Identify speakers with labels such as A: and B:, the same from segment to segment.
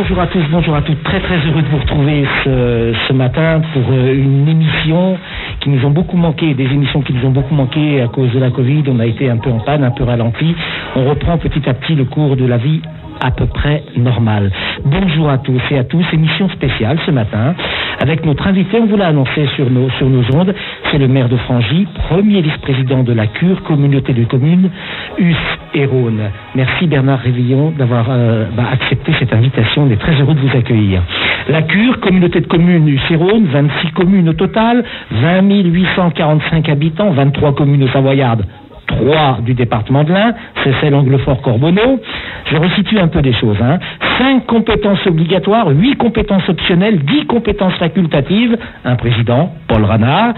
A: Bonjour à tous, bonjour à toutes. Très très heureux de vous retrouver ce, matin pour euh, une émission qui nous ont beaucoup manqué, des émissions qui nous ont beaucoup manqué à cause de la Covid. On a été un peu en panne, un peu ralenti. On reprend petit à petit le cours de la vie à peu près normal. Bonjour à tous et à tous, émission spéciale ce matin avec notre invité, on vous l'a annoncé sur nos, sur nos ondes, c'est le maire de Frangy, premier vice-président de la Cure, communauté de communes, US Merci Bernard Révillon d'avoir euh, bah, accepté cette invitation, on est très heureux de vous accueillir. La Cure, communauté de communes et Rhône, 26 communes au total, 20 845 habitants, 23 communes savoyardes, 3 du département de l'Ain, c'est celle Anglefort-Corbonneau. Je resitue un peu des choses. Hein. 5 compétences obligatoires, 8 compétences optionnelles, 10 compétences facultatives, un président, Paul Ranard,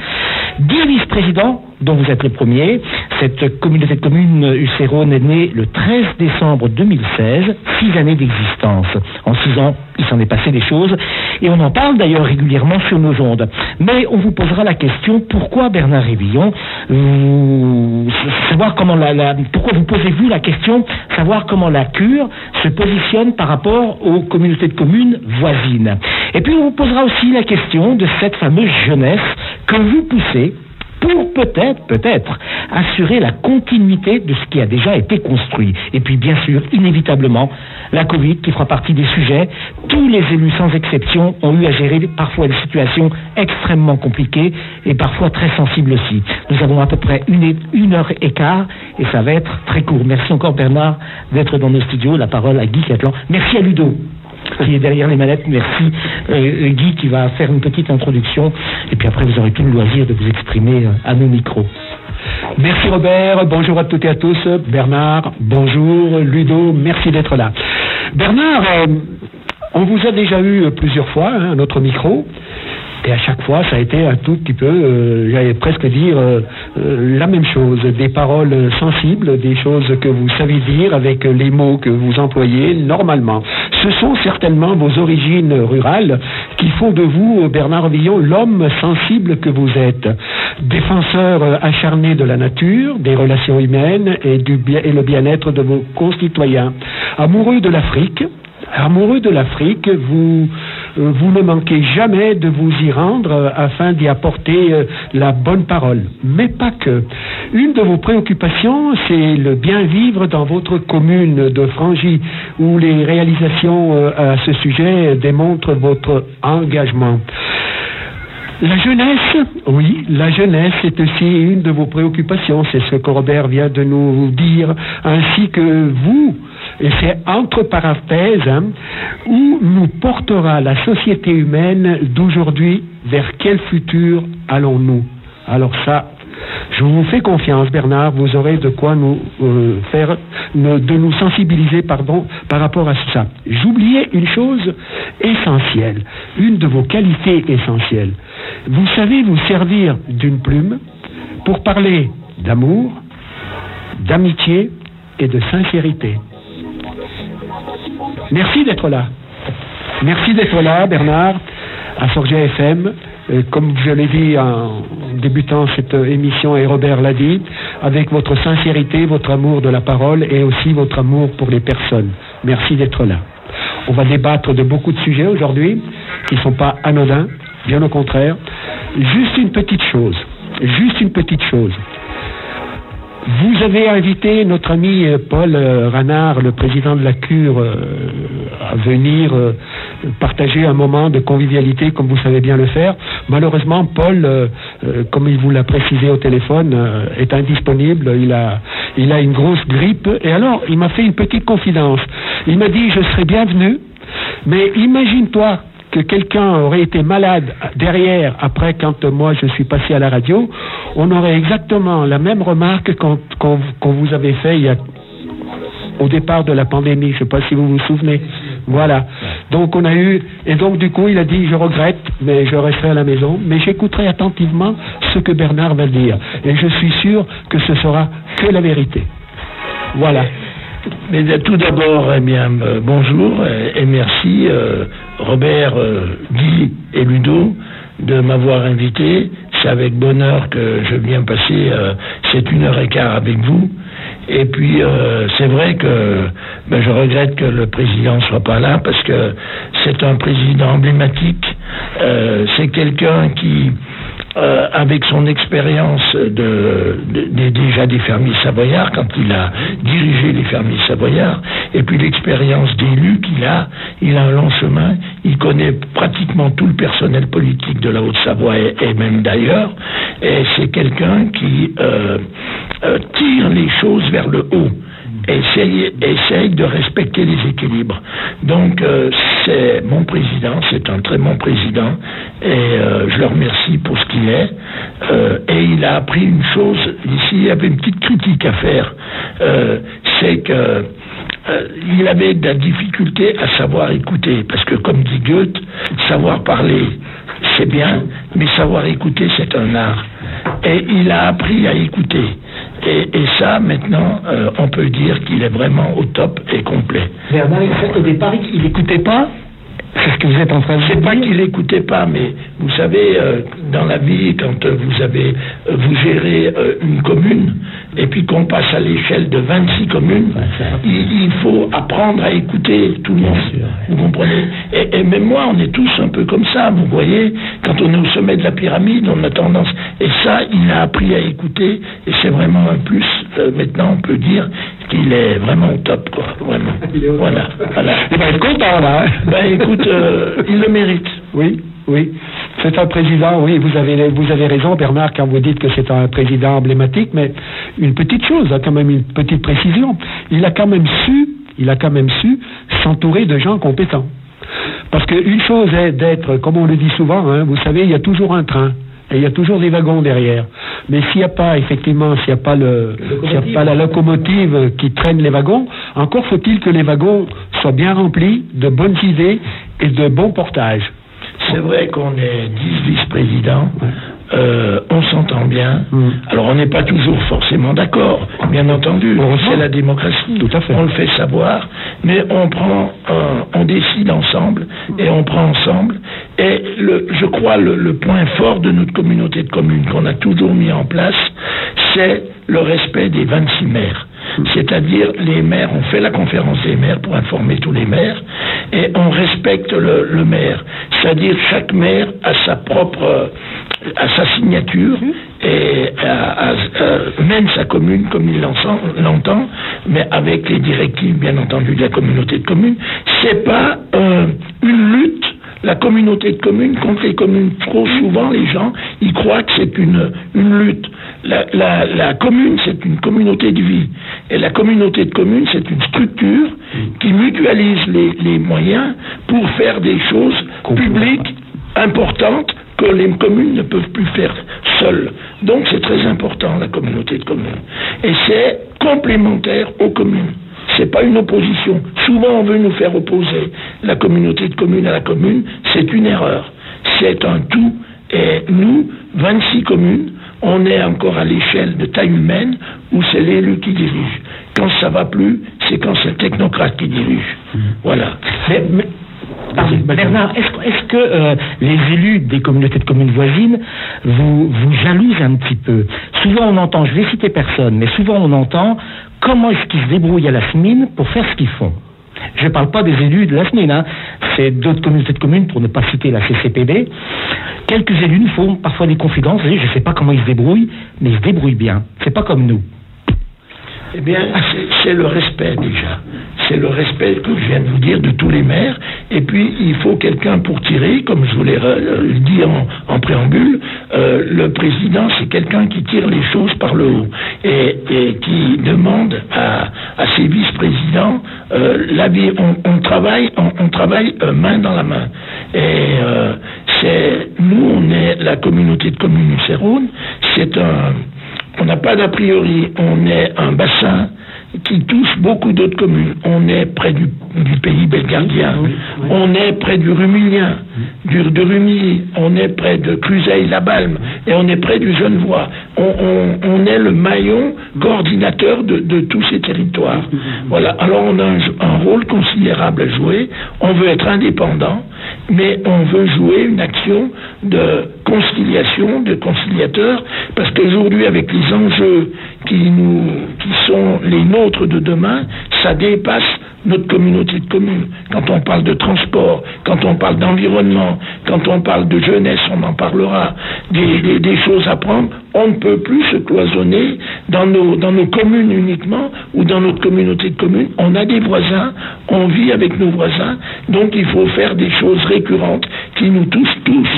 A: 10 vice-présidents, dont vous êtes le premier. Cette communauté de communes Ucérone est née le 13 décembre 2016, 6 années d'existence. En 6 ans, il s'en est passé des choses, et on en parle d'ailleurs régulièrement sur nos ondes. Mais on vous posera la question, pourquoi Bernard Révillon vous, savoir comment la, la, pourquoi vous posez-vous la question, savoir comment la cure se positionne par rapport aux communautés de communes voisines. Et puis on vous posera aussi la question de cette fameuse jeunesse que vous poussez pour peut-être, peut-être, assurer la continuité de ce qui a déjà été construit. Et puis, bien sûr, inévitablement, la Covid qui fera partie des sujets. Tous les élus, sans exception, ont eu à gérer parfois des situations extrêmement compliquées et parfois très sensibles aussi. Nous avons à peu près une, heure et quart et ça va être très court. Merci encore Bernard d'être dans nos studios. La parole à Guy Catlan. Merci à Ludo qui est derrière les manettes. Merci euh, Guy qui va faire une petite introduction et puis après vous aurez tout le loisir de vous exprimer euh, à nos micros.
B: Merci Robert, bonjour à toutes et à tous. Bernard, bonjour. Ludo, merci d'être là. Bernard, euh, on vous a déjà eu plusieurs fois hein, notre micro. Et à chaque fois, ça a été un tout petit peu, euh, j'allais presque dire, euh, euh, la même chose. Des paroles sensibles, des choses que vous savez dire avec les mots que vous employez normalement. Ce sont certainement vos origines rurales qui font de vous, Bernard Villon, l'homme sensible que vous êtes. Défenseur acharné de la nature, des relations humaines et, du bien, et le bien-être de vos concitoyens. Amoureux de l'Afrique, amoureux de l'Afrique, vous, euh, vous ne manquez jamais de vous y rendre euh, afin d'y apporter euh, la bonne parole. Mais pas que. Une de vos préoccupations, c'est le bien vivre dans votre commune de Frangy, où les réalisations à ce sujet démontrent votre engagement. La jeunesse, oui, la jeunesse est aussi une de vos préoccupations, c'est ce que Robert vient de nous dire, ainsi que vous, et c'est entre parenthèses hein, où nous portera la société humaine d'aujourd'hui, vers quel futur allons-nous? Alors ça, je vous fais confiance, Bernard, vous aurez de quoi nous euh, faire, de nous sensibiliser, pardon, par rapport à ça. J'oubliais une chose essentielle, une de vos qualités essentielles. Vous savez vous servir d'une plume pour parler d'amour, d'amitié et de sincérité. Merci d'être là. Merci d'être là, Bernard, à Sorgia FM. Euh, comme je l'ai dit en débutant cette émission, et Robert l'a dit, avec votre sincérité, votre amour de la parole et aussi votre amour pour les personnes. Merci d'être là. On va débattre de beaucoup de sujets aujourd'hui qui ne sont pas anodins, bien au contraire. Juste une petite chose, juste une petite chose. Vous avez invité notre ami euh, Paul euh, Ranard, le président de la Cure, euh, à venir partager un moment de convivialité comme vous savez bien le faire. Malheureusement, Paul, comme il vous l'a précisé au téléphone, est indisponible. Il a, il a une grosse grippe. Et alors, il m'a fait une petite confidence. Il m'a dit, je serai bienvenu, mais imagine-toi que quelqu'un aurait été malade derrière, après quand moi je suis passé à la radio, on aurait exactement la même remarque qu'on vous avait fait il y a, au départ de la pandémie. Je ne sais pas si vous vous souvenez. Voilà. Donc on a eu, et donc du coup il a dit je regrette, mais je resterai à la maison, mais j'écouterai attentivement ce que Bernard va dire. Et je suis sûr que ce sera que la vérité. Voilà.
C: Mais tout d'abord, eh bien, euh, bonjour et, merci euh, Robert, euh, Guy et Ludo de m'avoir invité. C'est avec bonheur que je viens passer euh, cette une heure et quart avec vous. Et puis, euh, c'est vrai que ben, je regrette que le président soit pas là parce que c'est un président emblématique. C'est quelqu'un qui euh, avec son expérience de, déjà des fermiers savoyards, quand il a dirigé les fermiers savoyards, et puis l'expérience d'élu qu'il a, il a un long chemin, il connaît pratiquement tout le personnel politique de la Haute-Savoie et, même d'ailleurs, et c'est quelqu'un qui euh, euh, tire les choses vers le haut essaye, essaye de respecter les équilibres. Donc, euh, c'est mon président, c'est un très bon président, et euh, je le remercie pour ce qu'il est. Euh, et il a appris une chose, ici, il y avait une petite critique à faire, c'est que il avait de la difficulté à savoir écouter, parce que comme dit Goethe, savoir parler, c'est bien, mais savoir écouter, c'est un art. Et il a appris à écouter. Et, ça, maintenant, euh, on peut dire qu'il est vraiment au top et complet.
A: Bernard, au départ, il n'écoutait pas c'est ce que vous êtes en train de dire.
C: C'est pas qu'il n'écoutait pas, mais vous savez, euh, dans la vie, quand vous avez, euh, vous gérez une commune, et puis qu'on passe à l'échelle de 26 communes, il, faut apprendre à écouter tout le monde. Vous comprenez? Et, et, même moi, on est tous un peu comme ça, vous voyez. Quand on est au sommet de la pyramide, on a tendance. Et ça, il a appris à écouter, et c'est vraiment un plus. Euh, maintenant, on peut dire qu'il est vraiment au top, quoi. Vraiment. Voilà. voilà.
B: Il va être content, là. Hein.
C: ben écoute, euh, il le mérite.
B: Oui. Oui, c'est un président, oui, vous avez, raison, Bernard, quand vous dites que c'est un président emblématique, mais une petite chose, hein, quand même une petite précision, il a quand même su, il a quand même su s'entourer de gens compétents. Parce qu'une chose est d'être, comme on le dit souvent, hein, vous savez, il y a toujours un train. Et il y a toujours des wagons derrière. Mais s'il n'y a pas, effectivement, s'il n'y a pas le, s'il a pas la locomotive qui traîne les wagons, encore faut-il que les wagons soient bien remplis de bonnes idées et de bons portages.
C: C'est vrai qu'on est 10 vice-présidents, euh, on s'entend bien. Mm. Alors on n'est pas toujours forcément d'accord, bien entendu. C'est la démocratie.
B: Tout à fait.
C: On le fait savoir, mais on prend, on décide ensemble et on prend ensemble. Et le, je crois le, le point fort de notre communauté de communes qu'on a toujours mis en place, c'est le respect des 26 maires. C'est-à-dire, les maires, on fait la conférence des maires pour informer tous les maires, et on respecte le, maire. C'est-à-dire, chaque maire a sa propre, a sa signature, et mène sa commune comme il l'entend, mais avec les directives, bien entendu, de la communauté de communes. C'est pas euh, une lutte la communauté de communes contre les communes. Trop souvent, les gens, ils croient que c'est une, une lutte. La, la, la commune, c'est une communauté de vie. Et la communauté de communes, c'est une structure qui mutualise les, les moyens pour faire des choses publiques importantes que les communes ne peuvent plus faire seules. Donc c'est très important, la communauté de communes. Et c'est complémentaire aux communes c'est pas une opposition. Souvent, on veut nous faire opposer la communauté de communes à la commune. C'est une erreur. C'est un tout. Et nous, 26 communes, on est encore à l'échelle de taille humaine où c'est l'élu qui dirige. Quand ça va plus, c'est quand c'est le technocrate qui dirige. Mmh. Voilà.
A: Bernard, est-ce que euh, les élus des communautés de communes voisines vous, vous jalousent un petit peu? Souvent on entend, je vais citer personne, mais souvent on entend comment est-ce qu'ils se débrouillent à la SMIN pour faire ce qu'ils font? Je ne parle pas des élus de la hein. c'est d'autres communautés de communes, pour ne pas citer la CCPD. Quelques élus nous font parfois des confidences, je ne sais pas comment ils se débrouillent, mais ils se débrouillent bien. C'est pas comme nous.
C: Eh bien, c'est le respect déjà. C'est le respect que je viens de vous dire de tous les maires. Et puis, il faut quelqu'un pour tirer, comme je vous l'ai dit en, préambule. Euh, le président, c'est quelqu'un qui tire les choses par le haut et, qui demande à, ses vice-présidents euh, la vie. On, travaille, on, travaille euh, main dans la main. Et euh, c'est nous, on est la communauté de communes Céroune. C'est un on n'a pas d'a priori, on est un bassin qui touche beaucoup d'autres communes. On est près du, pays belgardien, on est près du Rumilien, du, de Rumilly, on est près de Cruzeil-la-Balme, et on est près du Genevois. On, est le maillon coordinateur de, tous ces territoires. Voilà. Alors on a un, un, rôle considérable à jouer. On veut être indépendant, mais on veut jouer une action de conciliation, de conciliateur, parce qu'aujourd'hui, avec les enjeux qui, nous, qui sont les nôtres de demain, ça dépasse notre communauté de communes. Quand on parle de transport, quand on parle d'environnement, quand on parle de jeunesse, on en parlera, des, choses à prendre, on ne peut plus se cloisonner dans nos, communes uniquement ou dans notre communauté de communes. On a des voisins, on vit avec nos voisins, donc il faut faire des choses récurrentes qui nous touchent tous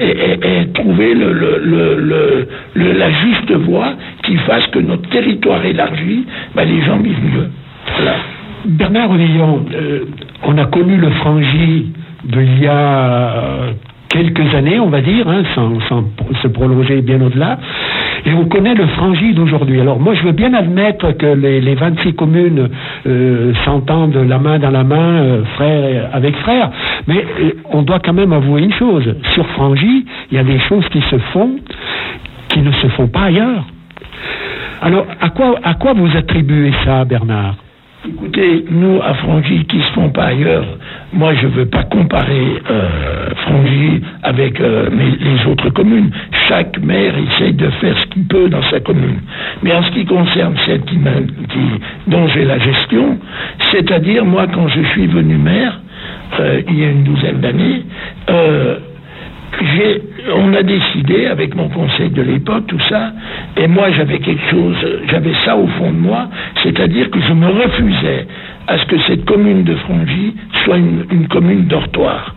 C: et, trouver le, le, le, la juste voie qui fasse que notre territoire élargi, ben, les gens vivent mieux. Voilà.
B: Bernard Réveillon, euh, on a connu le frangi de il y a euh, quelques années, on va dire, hein, sans, se prolonger bien au-delà. Et on connaît le frangi d'aujourd'hui. Alors moi, je veux bien admettre que les, 26 communes euh, s'entendent la main dans la main, frère avec frère, mais on doit quand même avouer une chose. Sur frangi, il y a des choses qui se font qui ne se font pas ailleurs. Alors, à quoi vous attribuez ça, Bernard?
C: Écoutez, nous, à Frangy, qui se font pas ailleurs, moi, je ne veux pas comparer euh, Frangy avec euh, les autres communes. Chaque maire essaye de faire ce qu'il peut dans sa commune. Mais en ce qui concerne celle qui, dont j'ai la gestion, c'est-à-dire, moi, quand je suis venu maire, euh, il y a une douzaine d'années, euh, on a décidé avec mon conseil de l'époque, tout ça, et moi j'avais quelque chose, j'avais ça au fond de moi, c'est-à-dire que je me refusais à ce que cette commune de Frangy soit une, commune dortoir.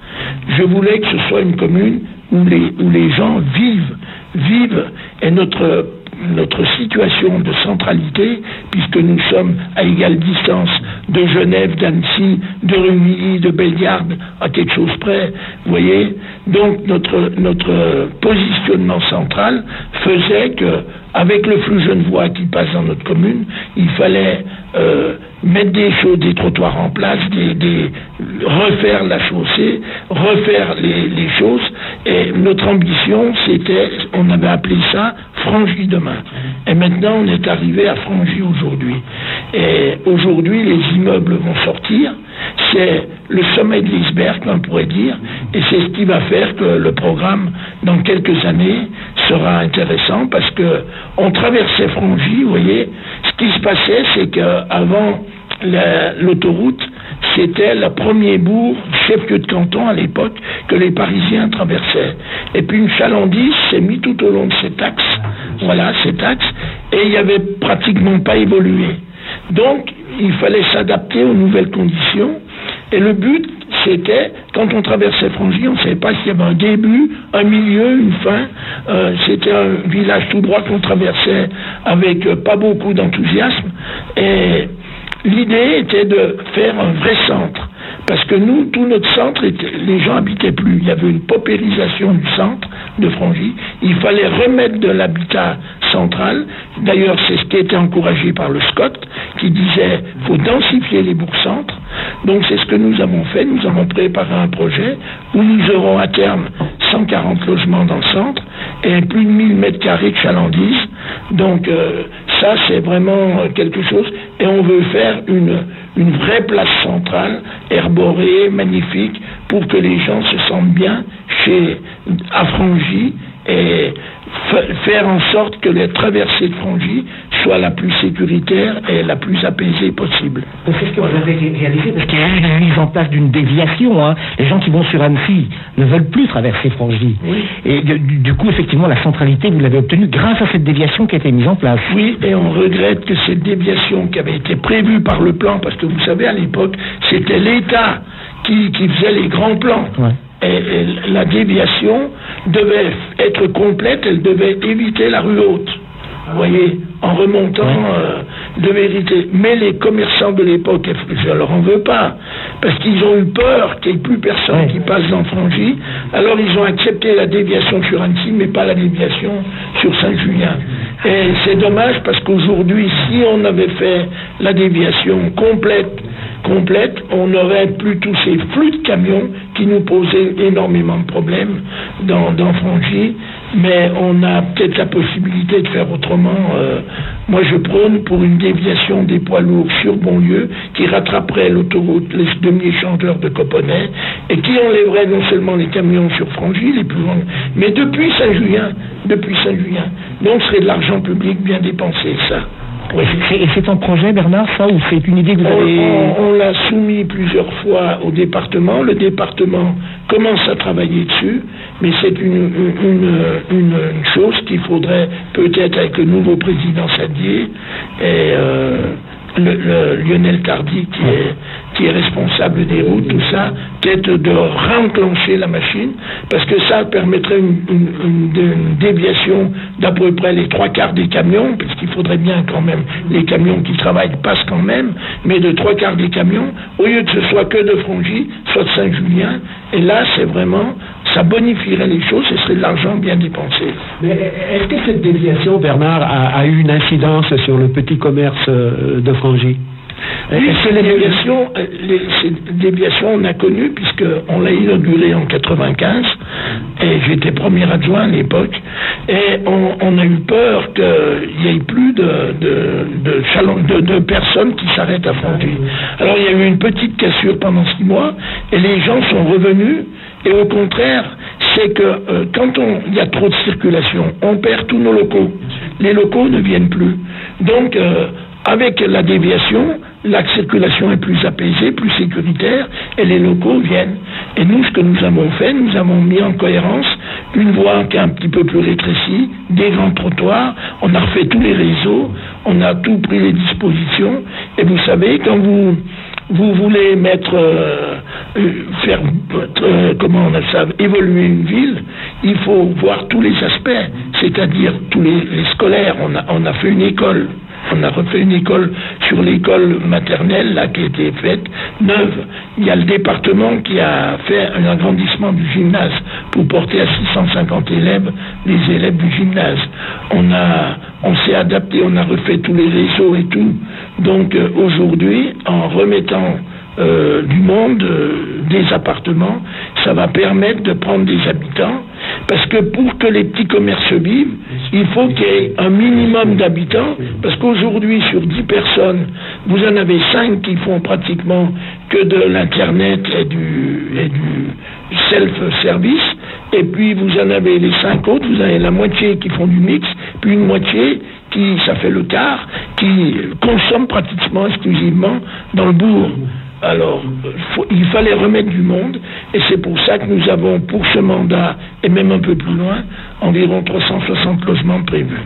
C: Je voulais que ce soit une commune où les, où les gens vivent, vivent, et notre notre situation de centralité, puisque nous sommes à égale distance de Genève, d'Annecy, de Rumilly, de Bellegarde, à quelque chose près, vous voyez. Donc notre, notre positionnement central faisait que, avec le flux genevois qui passe dans notre commune, il fallait euh, mettre des choses, des trottoirs en place, refaire la chaussée, refaire les, choses. Et notre ambition, c'était, on avait appelé ça Frangy demain. Et maintenant, on est arrivé à Frangy aujourd'hui. Et aujourd'hui, les immeubles vont sortir. C'est le sommet de l'iceberg, on pourrait dire, et c'est ce qui va faire que le programme, dans quelques années, sera intéressant parce que on traversait Frangy, vous voyez. Ce qui se passait, c'est qu'avant l'autoroute, c'était le premier bourg, chef-lieu de canton à l'époque, que les Parisiens traversaient. Et puis une chalandise s'est mise tout au long de cet axe, voilà, cet axe, et il n'y avait pratiquement pas évolué. Donc, il fallait s'adapter aux nouvelles conditions, et le but, c'était, quand on traversait Frangy, on ne savait pas s'il y avait un début, un milieu, une fin. Euh, c'était un village tout droit qu'on traversait avec euh, pas beaucoup d'enthousiasme. Et L'idée était de faire un vrai centre. Parce que nous, tout notre centre, les gens habitaient plus. Il y avait une paupérisation du centre de Frangy. Il fallait remettre de l'habitat central. D'ailleurs, c'est ce qui été encouragé par le SCOT, qui disait faut densifier les bourgs-centres. Donc c'est ce que nous avons fait. Nous avons préparé un projet où nous aurons à terme 140 logements dans le centre et plus de 1000 mètres carrés de chalandise. Donc euh, ça, c'est vraiment quelque chose. Et on veut faire une, une vraie place centrale, herborée, magnifique, pour que les gens se sentent bien chez Affrangy et faire en sorte que la traversée de Frangy soit la plus sécuritaire et la plus apaisée possible.
A: C'est ce que vous avez réalisé, parce qu'il y a eu la mise en place d'une déviation. Hein. Les gens qui vont sur Annecy ne veulent plus traverser Frangy. Et du, coup, effectivement, la centralité, vous l'avez obtenue grâce à cette déviation qui a été mise en place.
C: Oui, et on regrette que cette déviation qui avait été prévue par le plan, parce que vous savez, à l'époque, c'était l'État qui, faisait les grands plans la déviation devait être complète, elle devait éviter la rue haute. Vous voyez, en remontant euh, de vérité. Mais les commerçants de l'époque, je leur en veux pas, parce qu'ils ont eu peur qu'il n'y ait plus personne qui passe dans Frangy. Alors ils ont accepté la déviation sur Annecy, mais pas la déviation sur Saint-Julien. Et c'est dommage parce qu'aujourd'hui, si on avait fait la déviation complète complète, on n'aurait plus tous ces flux de camions qui nous posaient énormément de problèmes dans, dans Frangy. Mais on a peut-être la possibilité de faire autrement. Euh, moi, je prône pour une déviation des poids lourds sur Bonlieu qui rattraperait l'autoroute, les demi-échangeurs de Coponnet et qui enlèverait non seulement les camions sur Frangy, les plus longs, mais depuis Saint-Julien, depuis Saint-Julien. Donc, ce serait de l'argent public bien dépensé, ça.
A: Et c'est un projet, Bernard, ça, ou c'est une idée que vous avez...
C: On, l'a soumis plusieurs fois au département. Le département commence à travailler dessus, mais c'est une, une, chose qu'il faudrait peut-être avec le nouveau président Sadier et... Euh, le, Lionel Tardy qui est, qui est responsable des routes, tout ça, peut-être de renclencher la machine, parce que ça permettrait une, déviation d'à peu près les trois quarts des camions, parce qu'il faudrait bien quand même, les camions qui travaillent passent quand même, mais de trois quarts des camions, au lieu que ce soit que de Frangy, soit de Saint-Julien, et là c'est vraiment ça bonifierait les choses, ce serait de l'argent bien dépensé.
B: Mais est-ce que cette déviation, Bernard, a, eu une incidence sur le petit commerce euh, de Frangy?
C: Oui, ces déviations, euh, on a connu puisqu'on l'a inauguré en 95 et j'étais premier adjoint à l'époque et on, a eu peur qu'il n'y ait plus de, de, de, personnes qui s'arrêtent à Frangy. Alors il y a eu une petite cassure pendant six mois et les gens sont revenus et au contraire, c'est que euh, quand il y a trop de circulation, on perd tous nos locaux. Les locaux ne viennent plus. Donc, euh, avec la déviation, la circulation est plus apaisée, plus sécuritaire, et les locaux viennent. Et nous, ce que nous avons fait, nous avons mis en cohérence une voie qui est un petit peu plus rétrécie, des grands trottoirs, on a refait tous les réseaux, on a tout pris les dispositions, et vous savez, quand vous vous voulez mettre, euh, euh, faire, euh, comment on a ça, évoluer une ville, il faut voir tous les aspects, c'est-à-dire tous les, scolaires. On a, on a fait une école. On a refait une école sur l'école maternelle là qui a été faite neuve. Il y a le département qui a fait un agrandissement du gymnase pour porter à 650 élèves les élèves du gymnase. On a on s'est adapté, on a refait tous les réseaux et tout. Donc euh, aujourd'hui, en remettant euh, du monde, euh, des appartements, ça va permettre de prendre des habitants, parce que pour que les petits commerces vivent, il faut qu'il y ait un minimum d'habitants, parce qu'aujourd'hui, sur 10 personnes, vous en avez 5 qui font pratiquement que de l'Internet et du, et du self-service, et puis vous en avez les 5 autres, vous avez la moitié qui font du mix, puis une moitié qui, ça fait le quart, qui consomment pratiquement exclusivement dans le bourg. Alors, il fallait remettre du monde, et c'est pour ça que nous avons, pour ce mandat, et même un peu plus loin, environ 360 logements prévus.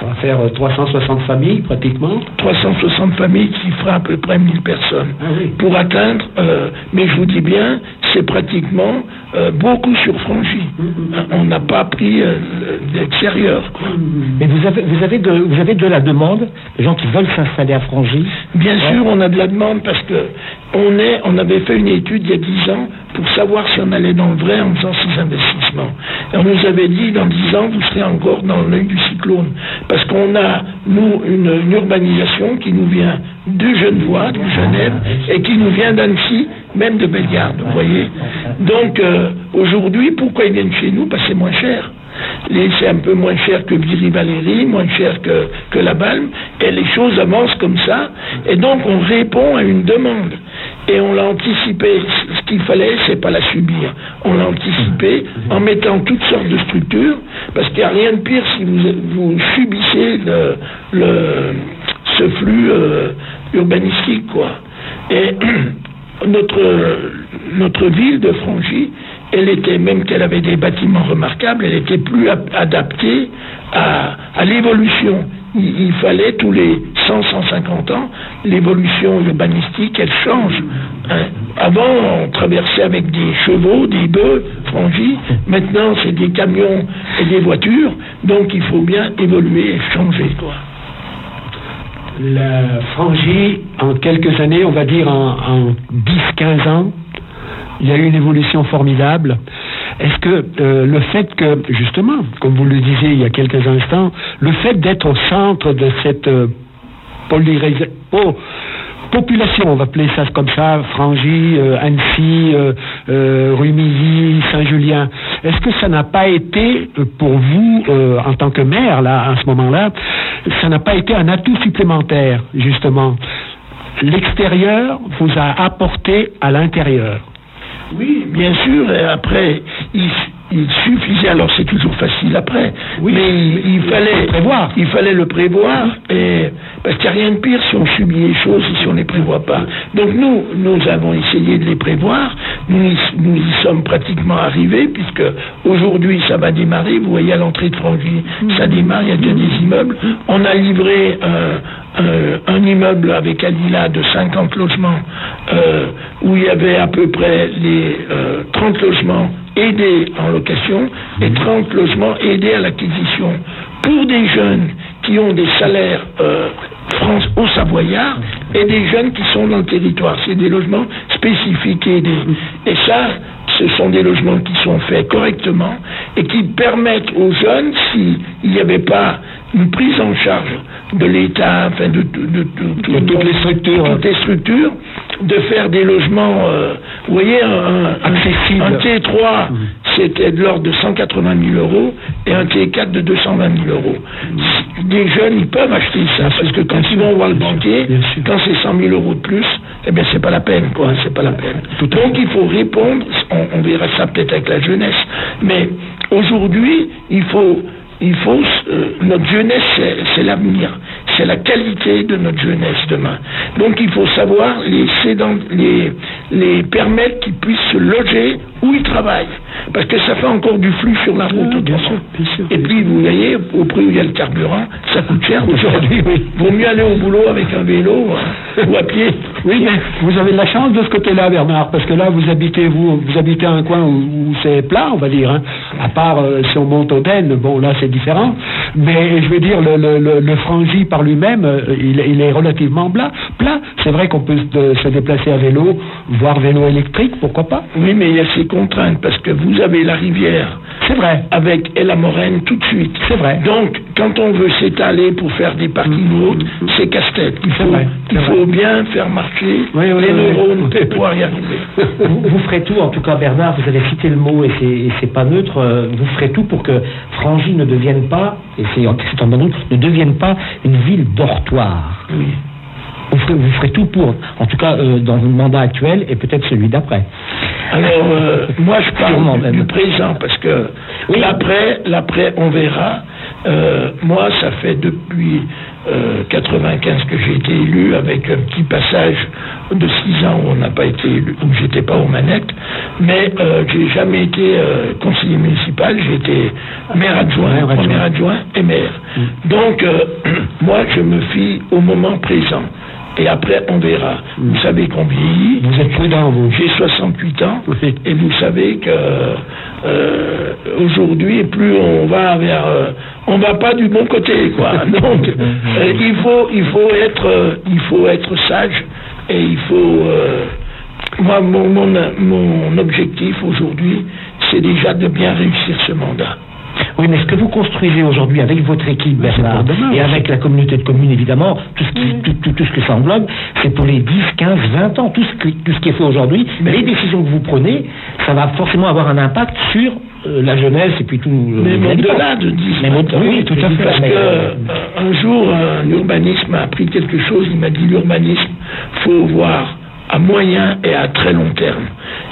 B: Ça va faire 360 euh, familles pratiquement
C: 360 familles qui fera à peu près 1000 personnes.
B: Ah
C: pour atteindre, euh, mais je vous dis bien, c'est pratiquement euh, beaucoup sur Frangy. Mm-hmm. On n'a pas pris l'extérieur.
A: Mm-hmm. Mais vous avez, vous, avez de, vous avez de la demande, les gens qui veulent s'installer à Frangy?
C: Bien sûr, on a de la demande parce que on, est, on avait fait une étude il y a 10 ans pour savoir si on allait dans le vrai en faisant ces investissements. On nous avait dit, dans 10 ans, vous serez encore dans l'œil du cyclone. Parce qu'on a, nous, une, urbanisation qui nous vient de Genevois, de Genève, et qui nous vient d'Annecy, même de Bellegarde, vous voyez. Donc, euh, aujourd'hui, pourquoi ils viennent chez nous? Parce que c'est moins cher c'est un peu moins cher que Viry-Valérie, moins cher que, que la Balme, et les choses avancent comme ça, et donc on répond à une demande. Et on l'a anticipé. Ce qu'il fallait, c'est pas la subir. On l'a anticipé en mettant toutes sortes de structures, parce qu'il n'y a rien de pire si vous, vous subissez le, ce flux euh, urbanistique, quoi. Et notre, notre ville de Frangy, elle était, même qu'elle avait des bâtiments remarquables, elle était plus adaptée à, l'évolution. Il, fallait tous les 100, 150 ans, l'évolution urbanistique, elle change. Hein. Avant, on traversait avec des chevaux, des bœufs, frangis. Maintenant, c'est des camions et des voitures. Donc, il faut bien évoluer et changer, quoi.
B: La frangie, en quelques années, on va dire en 10-15 ans, il y a eu une évolution formidable. Est-ce que euh, le fait que, justement, comme vous le disiez il y a quelques instants, le fait d'être au centre de cette euh, population, on va appeler ça comme ça, Frangy, euh, Annecy, Rumilly, Saint-Julien, est-ce que ça n'a pas été pour vous, en tant que maire, là, à ce moment-là, ça n'a pas été un atout supplémentaire, justement? L'extérieur vous a apporté à l'intérieur.
C: Oui, bien sûr, et après, il, il suffisait, alors c'est toujours facile après,
B: Oui,
C: mais il, il fallait
B: le prévoir.
C: Il fallait le prévoir, et, parce qu'il n'y a rien de pire si on subit les choses et si on ne les prévoit pas. Donc nous, nous avons essayé de les prévoir, nous y, nous y sommes pratiquement arrivés, puisque aujourd'hui ça va démarrer, vous voyez à l'entrée de Frangy, ça démarre, il y a déjà des immeubles. On a livré un, un, un immeuble avec Alila de 50 logements, euh, où il y avait à peu près les euh, 30 logements aidés en location et 30 logements aidés à l'acquisition. Pour des jeunes qui ont des salaires euh, France au Savoyard et des jeunes qui sont dans le territoire. C'est des logements spécifiques et aidés. Et ça, ce sont des logements qui sont faits correctement et qui permettent aux jeunes, s'il n'y avait pas une prise en charge de l'État, enfin de, de, de, de-
B: De toutes les structures.
C: toutes les structures, de faire des logements, euh, vous voyez, un, un-
B: Accessibles.
C: un T3, c'était de l'ordre de 180 000 euros, et un T4 de 220 000 euros. Des jeunes, ils peuvent acheter ça, parce que quand ils vont voir le banquier, quand c'est 100 000 euros de plus, eh bien, c'est pas la peine, quoi, c'est pas la peine. Donc, il faut répondre, on, on verra ça peut-être avec la jeunesse, mais aujourd'hui, il faut, il faut, euh, notre jeunesse, c'est l'avenir, c'est la qualité de notre jeunesse demain. Donc, il faut savoir les sédent, les, les permettre qu'ils puissent se loger où ils travaillent, parce que ça fait encore du flux sur la route.
B: Bien sûr, bien sûr,
C: Et
B: bien
C: puis, vous voyez, au prix où il y a le carburant, ça coûte cher aujourd'hui.
B: oui.
C: Vaut mieux aller au boulot avec un vélo hein, ou à pied.
B: Oui, mais vous avez de la chance de ce côté-là, Bernard, parce que là, vous habitez, vous, vous habitez un coin où, où c'est plat, on va dire. Hein. À part euh, si on monte au Den, bon, là, c'est différent. Mais je veux dire, le, le, le, le Frangy par lui-même, euh, il, il est relativement plat. plat. C'est vrai qu'on peut se, se déplacer à vélo, voire vélo électrique, pourquoi pas
C: Oui, mais il y a ces contraintes, parce que vous avez la rivière
B: C'est vrai.
C: avec et la Moraine tout de suite.
B: C'est vrai.
C: Donc, quand on veut s'étaler pour faire des parkings ou autres, c'est casse-tête. Il
B: C'est
C: faut,
B: vrai,
C: il faut bien faire marcher
B: Oui, oui,
C: les
B: oui, oui.
C: neurones pour y arriver.
A: Vous, vous ferez tout, en tout cas Bernard, vous avez cité le mot et c'est, pas neutre, euh, vous ferez tout pour que Frangy ne devienne pas, et c'est, bon nom, ne devienne pas une ville dortoir.
C: Oui.
A: Vous ferez, vous ferez tout pour, en tout cas euh, dans le mandat actuel et peut-être celui d'après.
C: Alors, euh, moi, je parle
A: même.
C: du présent, parce que
A: Oui.
C: l'après, l'après, on verra. Euh, moi, ça fait depuis euh, 95 que j'ai été élu, avec un petit passage de 6 ans où on n'a pas été élu, où j'étais pas aux manettes, mais euh, j'ai jamais été euh, conseiller municipal, j'ai été maire adjoint,
B: Maire adjoint.
C: premier adjoint et maire. Donc, euh, moi, je me fie au moment présent. Et après, on verra. Vous savez qu'on vieillit.
B: Vous êtes prudent, vous.
C: J'ai 68 ans
B: Oui.
C: et vous savez que euh, aujourd'hui, plus on va vers, euh, on va pas du bon côté, quoi. Donc, euh, il faut, il faut être, euh, il faut être sage et il faut. moi, mon, mon, mon objectif aujourd'hui, c'est déjà de bien réussir ce mandat.
A: Oui, mais ce que vous construisez aujourd'hui avec votre équipe, Bernard,
B: demain,
A: et avec la communauté de communes, évidemment, tout ce, qui, tout, tout- tout ce que ça englobe, c'est pour les 10, 15, 20 ans. Tout ce, qui- tout ce qui est fait aujourd'hui, les décisions que vous prenez, ça va forcément avoir un impact sur euh, la jeunesse et puis tout. euh,
C: Mais au-delà de 10
A: Même au-
C: 20 ans,
A: oui, tout à fait.
C: Parce
A: Mais,
C: que
A: euh,
C: euh, un jour, un urbanisme a appris quelque chose. Il m'a dit l'urbanisme, faut voir à moyen et à très long terme.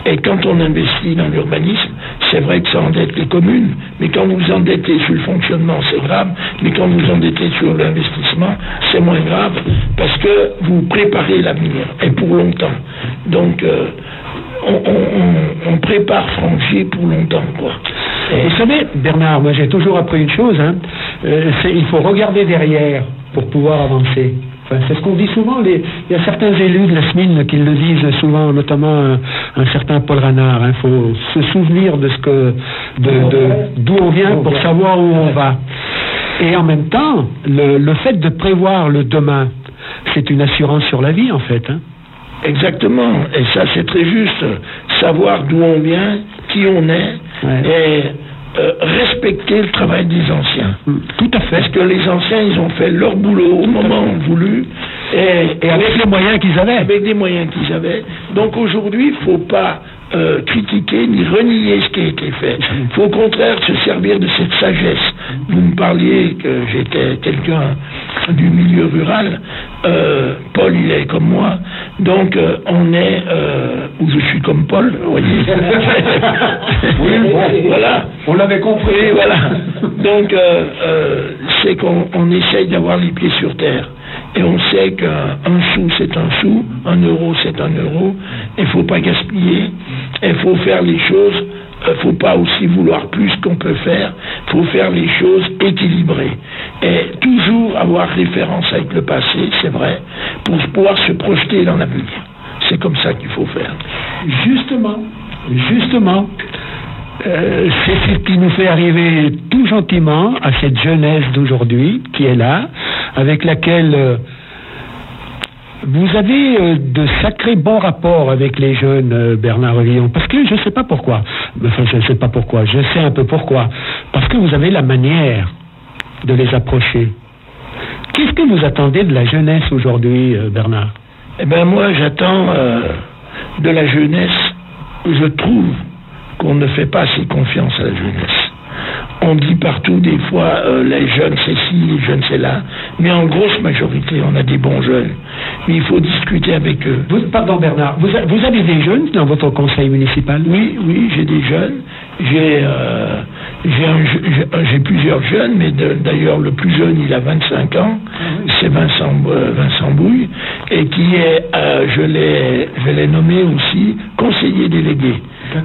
C: Et quand on investit dans l'urbanisme, c'est vrai que ça endette les communes, mais quand vous endettez sur le fonctionnement, c'est grave, mais quand vous endettez sur l'investissement, c'est moins grave, parce que vous préparez l'avenir, et pour longtemps. Donc, euh, on, prépare Franchi pour longtemps. Et-
B: Vous savez, Bernard, moi j'ai toujours appris une chose, hein, euh, c'est il faut regarder derrière pour pouvoir avancer. Enfin, c'est ce qu'on dit souvent. les- il y a certains élus de la SMIN qui le disent souvent, notamment un, un certain Paul Ranard. Il faut se souvenir de ce que, de, de- d'où on vient pour savoir où on va. Et en même temps, le, le fait de prévoir le demain, c'est une assurance sur la vie en fait. hein.
C: Exactement, et ça c'est très juste. Savoir d'où on vient, qui on est,
B: Ouais.
C: et euh, respecter le travail des anciens.
B: Tout à fait.
C: Parce que les anciens, ils ont fait leur boulot au moment voulu, et,
B: Et avec les moyens qu'ils avaient.
C: avec des moyens qu'ils avaient. Donc aujourd'hui, il ne faut pas euh, critiquer ni renier ce qui a été fait. Il faut au contraire se servir de cette sagesse. Vous me parliez que j'étais quelqu'un du milieu rural. Euh, Paul, il est comme moi. Donc, euh, on est, ou je suis comme Paul, vous voyez.
B: voilà. On l'avait compris.
C: voilà. Donc, c'est qu'on essaye d'avoir les pieds sur terre. Et on sait qu'un sou, c'est un sou, un euro, c'est un euro. Il ne faut pas gaspiller. Il faut faire les choses. Il ne faut pas aussi vouloir plus qu'on peut faire. Il faut faire les choses équilibrées. Et toujours avoir référence avec le passé, c'est vrai, pour pouvoir se projeter dans l'avenir. C'est comme ça qu'il faut faire.
B: Justement, justement, euh, c'est ce qui nous fait arriver tout gentiment à cette jeunesse d'aujourd'hui qui est là, avec laquelle euh, vous avez euh, de sacrés bons rapports avec les jeunes, Bernard Revillon, parce que je ne sais pas pourquoi. Enfin, je ne sais pas pourquoi, je sais un peu pourquoi. Parce que vous avez la manière de les approcher. Qu'est-ce que vous attendez de la jeunesse aujourd'hui, Bernard?
C: Eh bien, moi, j'attends de la jeunesse, je trouve, qu'on ne fait pas assez confiance à la jeunesse. On dit partout des fois euh, les jeunes c'est ci, les jeunes c'est là, mais en grosse majorité on a des bons jeunes. Mais il faut discuter avec eux.
B: pardon Bernard, vous, avez des jeunes dans votre conseil municipal?
C: Oui, oui, j'ai des jeunes. J'ai euh, j'ai plusieurs jeunes, mais d'ailleurs le plus jeune il a 25 ans, ah c'est Vincent, euh, Vincent Bouille, et qui est, je l'ai nommé aussi conseiller délégué.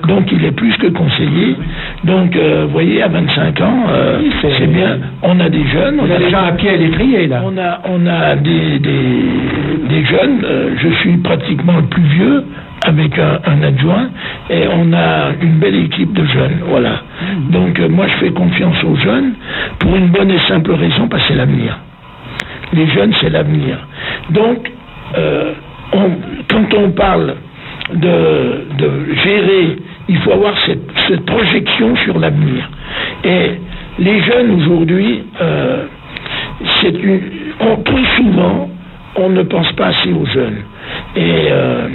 C: Donc il est plus que conseiller. Donc, euh, vous voyez, à 25 ans, euh, c'est bien. On a des jeunes.
B: On, a des gens à pied à l'étrier, là.
C: On a, on a des, des, jeunes. Euh, je suis pratiquement le plus vieux avec un, adjoint et on a une belle équipe de jeunes. Voilà. Hmm. Donc, moi, je fais confiance aux jeunes pour une bonne et simple raison, parce que c'est l'avenir. Les jeunes, c'est l'avenir. Donc, quand on parle de, gérer, il faut avoir cette, projection sur l'avenir. Et les jeunes aujourd'hui, euh, c'est on, trop souvent, on ne pense pas assez aux jeunes. Et euh,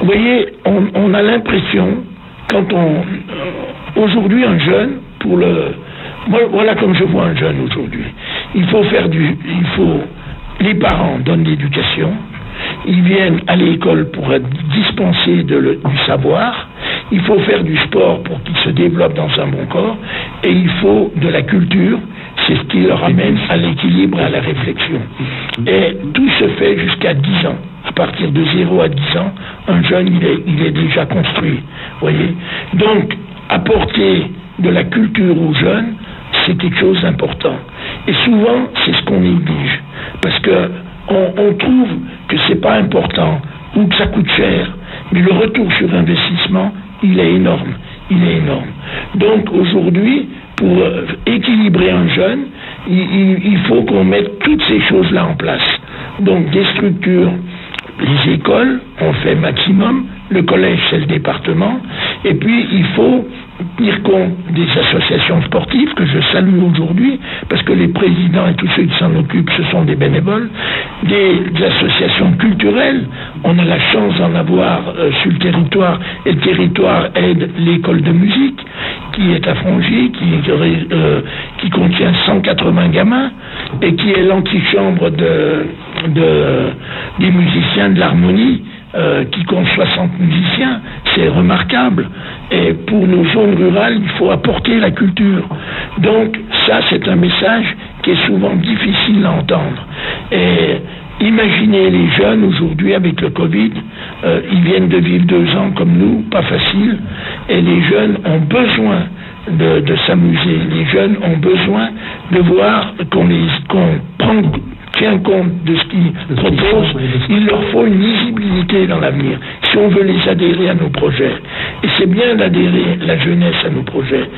C: vous voyez, on, a l'impression, quand on. Aujourd'hui, un jeune, pour le. voilà comme je vois un jeune aujourd'hui. Il faut faire du. Il faut. Les parents donnent l'éducation, ils viennent à l'école pour être dispensés de du savoir, il faut faire du sport pour qu'ils se développent dans un bon corps, et il faut de la culture, c'est ce qui leur amène à l'équilibre et à la réflexion. Et tout se fait jusqu'à 10 ans. À partir de 0 à 10 ans, un jeune, il est, il est déjà construit. Voyez? Donc, apporter de la culture aux jeunes, c'est quelque chose d'important. Et souvent, c'est ce qu'on néglige. Parce que on, trouve que c'est pas important ou que ça coûte cher, mais le retour sur investissement, il est énorme. Donc aujourd'hui, pour euh, équilibrer un jeune, il, faut qu'on mette toutes ces choses-là en place. Donc des structures, les écoles, on fait maximum, le collège c'est le département, et puis il faut tenir compte des associations sportives que je salue aujourd'hui, parce que les présidents et tous ceux qui s'en occupent, ce sont des bénévoles, des, associations culturelles. On a la chance d'en avoir euh, sur le territoire, et le territoire aide l'école de musique, qui est à qui, euh, qui contient 180 gamins, et qui est l'antichambre de, des musiciens de l'harmonie. Qui compte 60 musiciens, c'est remarquable. Et pour nos zones rurales, il faut apporter la culture. Donc ça, c'est un message qui est souvent difficile à entendre. Et imaginez les jeunes aujourd'hui avec le Covid, euh, ils viennent de vivre deux ans comme nous, pas facile, et les jeunes ont besoin de, s'amuser. Les jeunes ont besoin de voir qu'on qu'on prend tient compte de ce qu'ils proposent, il leur faut une visibilité dans l'avenir, si on veut les adhérer à nos projets. Et c'est bien d'adhérer la jeunesse à nos projets.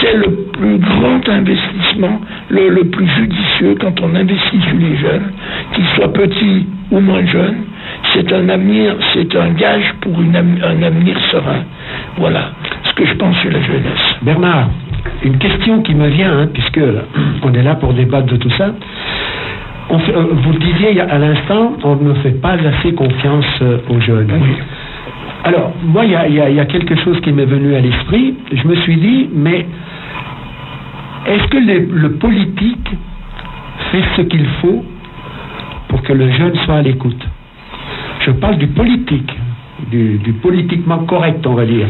C: C'est le plus grand investissement, le, plus judicieux quand on investit sur les jeunes, qu'ils soient petits ou moins jeunes. C'est un avenir, c'est un gage pour un avenir serein. Voilà ce que je pense sur la jeunesse.
B: Bernard, une question qui me vient, hein, puisque on est là pour débattre de tout ça. Euh, vous le disiez à l'instant, on ne fait pas assez confiance euh, aux jeunes. Alors, moi, il y, a, quelque chose qui m'est venu à l'esprit. Je me suis dit, mais est-ce que le politique fait ce qu'il faut pour que le jeune soit à l'écoute? Je parle du politique, du, politiquement correct, on va dire.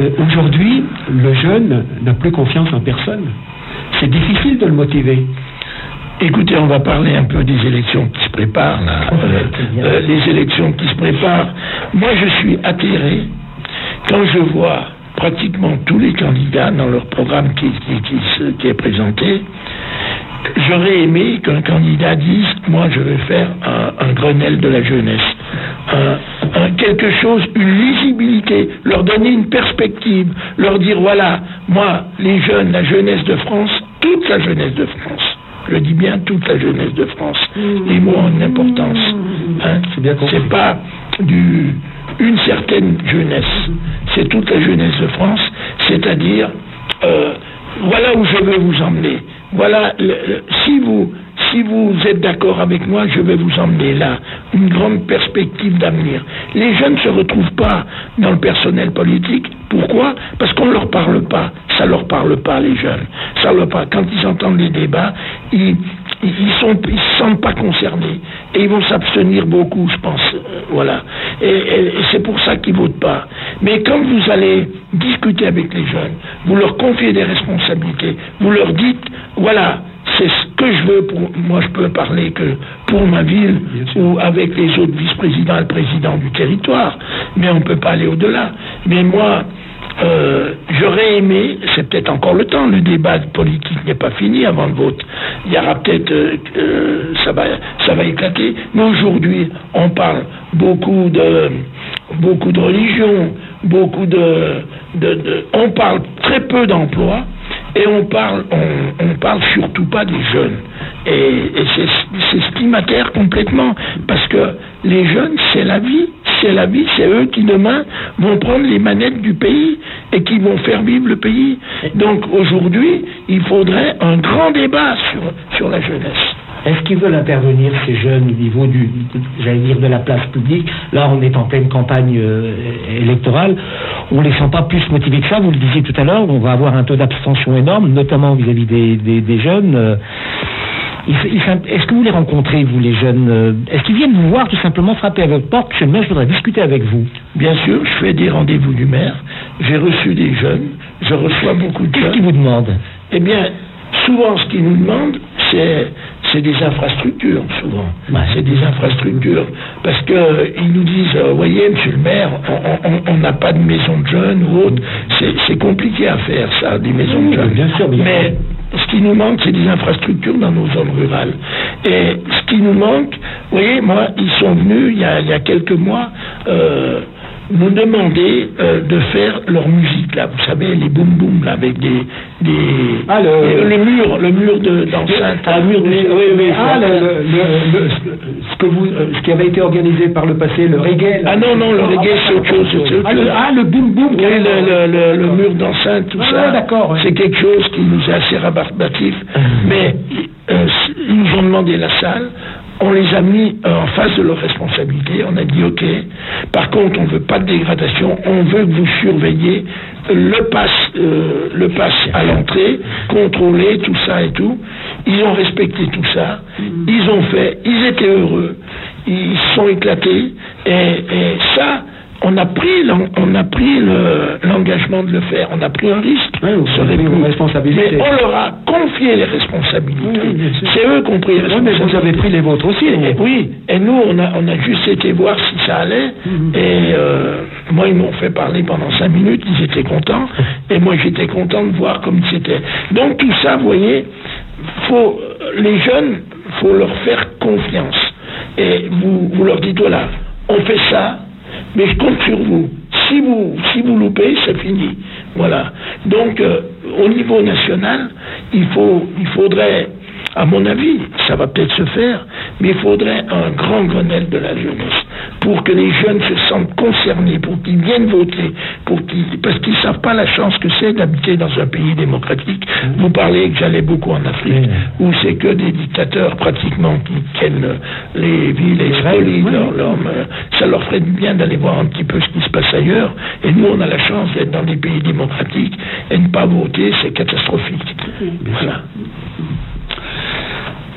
B: Euh, aujourd'hui, le jeune n'a plus confiance en personne. C'est difficile de le motiver.
C: Écoutez, on va parler un peu des élections qui se préparent, euh, euh, les élections qui se préparent. Moi, je suis atterré quand je vois pratiquement tous les candidats dans leur programme qui, qui est présenté. J'aurais aimé qu'un candidat dise, moi je vais faire un, Grenelle de la jeunesse, un, quelque chose, une lisibilité, leur donner une perspective, leur dire, voilà, moi, les jeunes, la jeunesse de France, toute la jeunesse de France, je dis bien toute la jeunesse de France. Les mots ont une importance. Hein. C'est pas du, une certaine jeunesse. C'est toute la jeunesse de France, c'est-à-dire euh, voilà où je veux vous emmener. Voilà, si vous si vous êtes d'accord avec moi, je vais vous emmener là, une grande perspective d'avenir. Les jeunes ne se retrouvent pas dans le personnel politique. Pourquoi? Parce qu'on ne leur parle pas. Ça ne leur parle pas, les jeunes. Ça leur parle. Quand ils entendent les débats, ils ne se sentent pas concernés. Et ils vont s'abstenir beaucoup, je pense. Euh, voilà. Et, c'est pour ça qu'ils ne votent pas. Mais quand vous allez discuter avec les jeunes, vous leur confiez des responsabilités, vous leur dites, voilà, c'est ce que je veux pour moi je peux parler que pour ma ville ou avec les autres vice-présidents et le président du territoire mais on ne peut pas aller au-delà mais moi euh, j'aurais aimé, c'est peut-être encore le temps, le débat politique n'est pas fini avant le vote. Il y aura peut-être, euh, euh, ça va, ça va éclater. Mais aujourd'hui, on parle beaucoup de, beaucoup de religion, beaucoup de, de on parle très peu d'emplois. Et on parle, on, parle surtout pas des jeunes. Et, c'est stigmataire complètement, parce que les jeunes, c'est la vie, c'est la vie, c'est eux qui demain vont prendre les manettes du pays et qui vont faire vivre le pays. Donc aujourd'hui, il faudrait un grand débat sur la jeunesse.
A: Est-ce qu'ils veulent intervenir, ces jeunes, au niveau du, j'allais dire, de la place publique? Là, on est en pleine campagne euh, électorale. On ne les sent pas plus motivés que ça. Vous le disiez tout à l'heure, on va avoir un taux d'abstention énorme, notamment vis-à-vis des, jeunes. Euh, est-ce que vous les rencontrez, vous, les jeunes euh, Est-ce qu'ils viennent vous voir tout simplement frapper à votre porte? Monsieur le maire, je voudrais discuter avec vous.
C: Bien sûr, je fais des rendez-vous du maire. J'ai reçu des jeunes. Je reçois beaucoup de jeunes.
A: Qu'est-ce qu'ils vous demandent?
C: Eh bien, souvent, ce qu'ils nous demandent, c'est c'est des infrastructures, souvent. C'est des infrastructures. Parce qu'ils euh, nous disent, euh, voyez, monsieur le maire, on n'a pas de maison de jeunes ou autre. C'est compliqué à faire, ça, des maisons de jeunes.
B: Bien sûr,
C: Mais ce qui nous manque, c'est des infrastructures dans nos zones rurales. Et ce qui nous manque, vous voyez, moi, ils sont venus il y a, il y a quelques mois. Euh, nous demander euh, de faire leur musique là, vous savez, les boum boum là avec des, des
B: ah, le,
C: le, mur, le mur d'enceinte,
B: ah, le mur de, oui, oui, ah, le, ce que vous, euh, ce qui avait été organisé par le passé, le reggae.
C: Ah non non, le reggae c'est autre chose.
B: Ah, ah, le boum boum,
C: oui, le, le, mur d'enceinte, tout
B: ça. d'accord.
C: C'est quelque chose qui nous est assez rabarbatif, mais euh, ils nous ont demandé la salle on les a mis euh, en face de leurs responsabilités. On a dit OK. Par contre, on ne veut pas de dégradation. On veut que vous surveillez le pass, euh, le pass à l'entrée, contrôler tout ça et tout. Ils ont respecté tout ça. Ils ont fait. Ils étaient heureux. Ils sont éclatés. et ça, on a pris, on a pris l'engagement de le faire. On a pris un risque. Mais on leur a confié les responsabilités. c'est eux qui ont pris les responsabilités.
B: mais vous avez pris les vôtres aussi.
C: oui. Et nous, on a, on a juste été voir si ça allait. Mhm. Et euh, moi, ils m'ont fait parler pendant cinq minutes. Ils étaient contents. et moi, j'étais content de voir comme c'était. Donc tout ça, vous voyez, faut les jeunes, faut leur faire confiance. Et vous, vous leur dites voilà, on fait ça mais je compte sur vous. Si vous, si vous loupez, c'est fini. Voilà. Donc, euh, au niveau national, il, faut, il faudrait, à mon avis, ça va peut-être se faire, mais il faudrait un grand Grenelle de la jeunesse. pour que les jeunes se sentent concernés, pour qu'ils viennent voter, pour qu'ils, parce qu'ils savent pas la chance que c'est d'habiter dans un pays démocratique. Vous parlez que j'allais beaucoup en Afrique, où c'est que des dictateurs pratiquement qui tiennent les villes et spolient leur, leur- ça leur ferait du bien d'aller voir un petit peu ce qui se passe ailleurs. Et nous, on a la chance d'être dans des pays démocratiques et ne pas voter, c'est catastrophique. Voilà.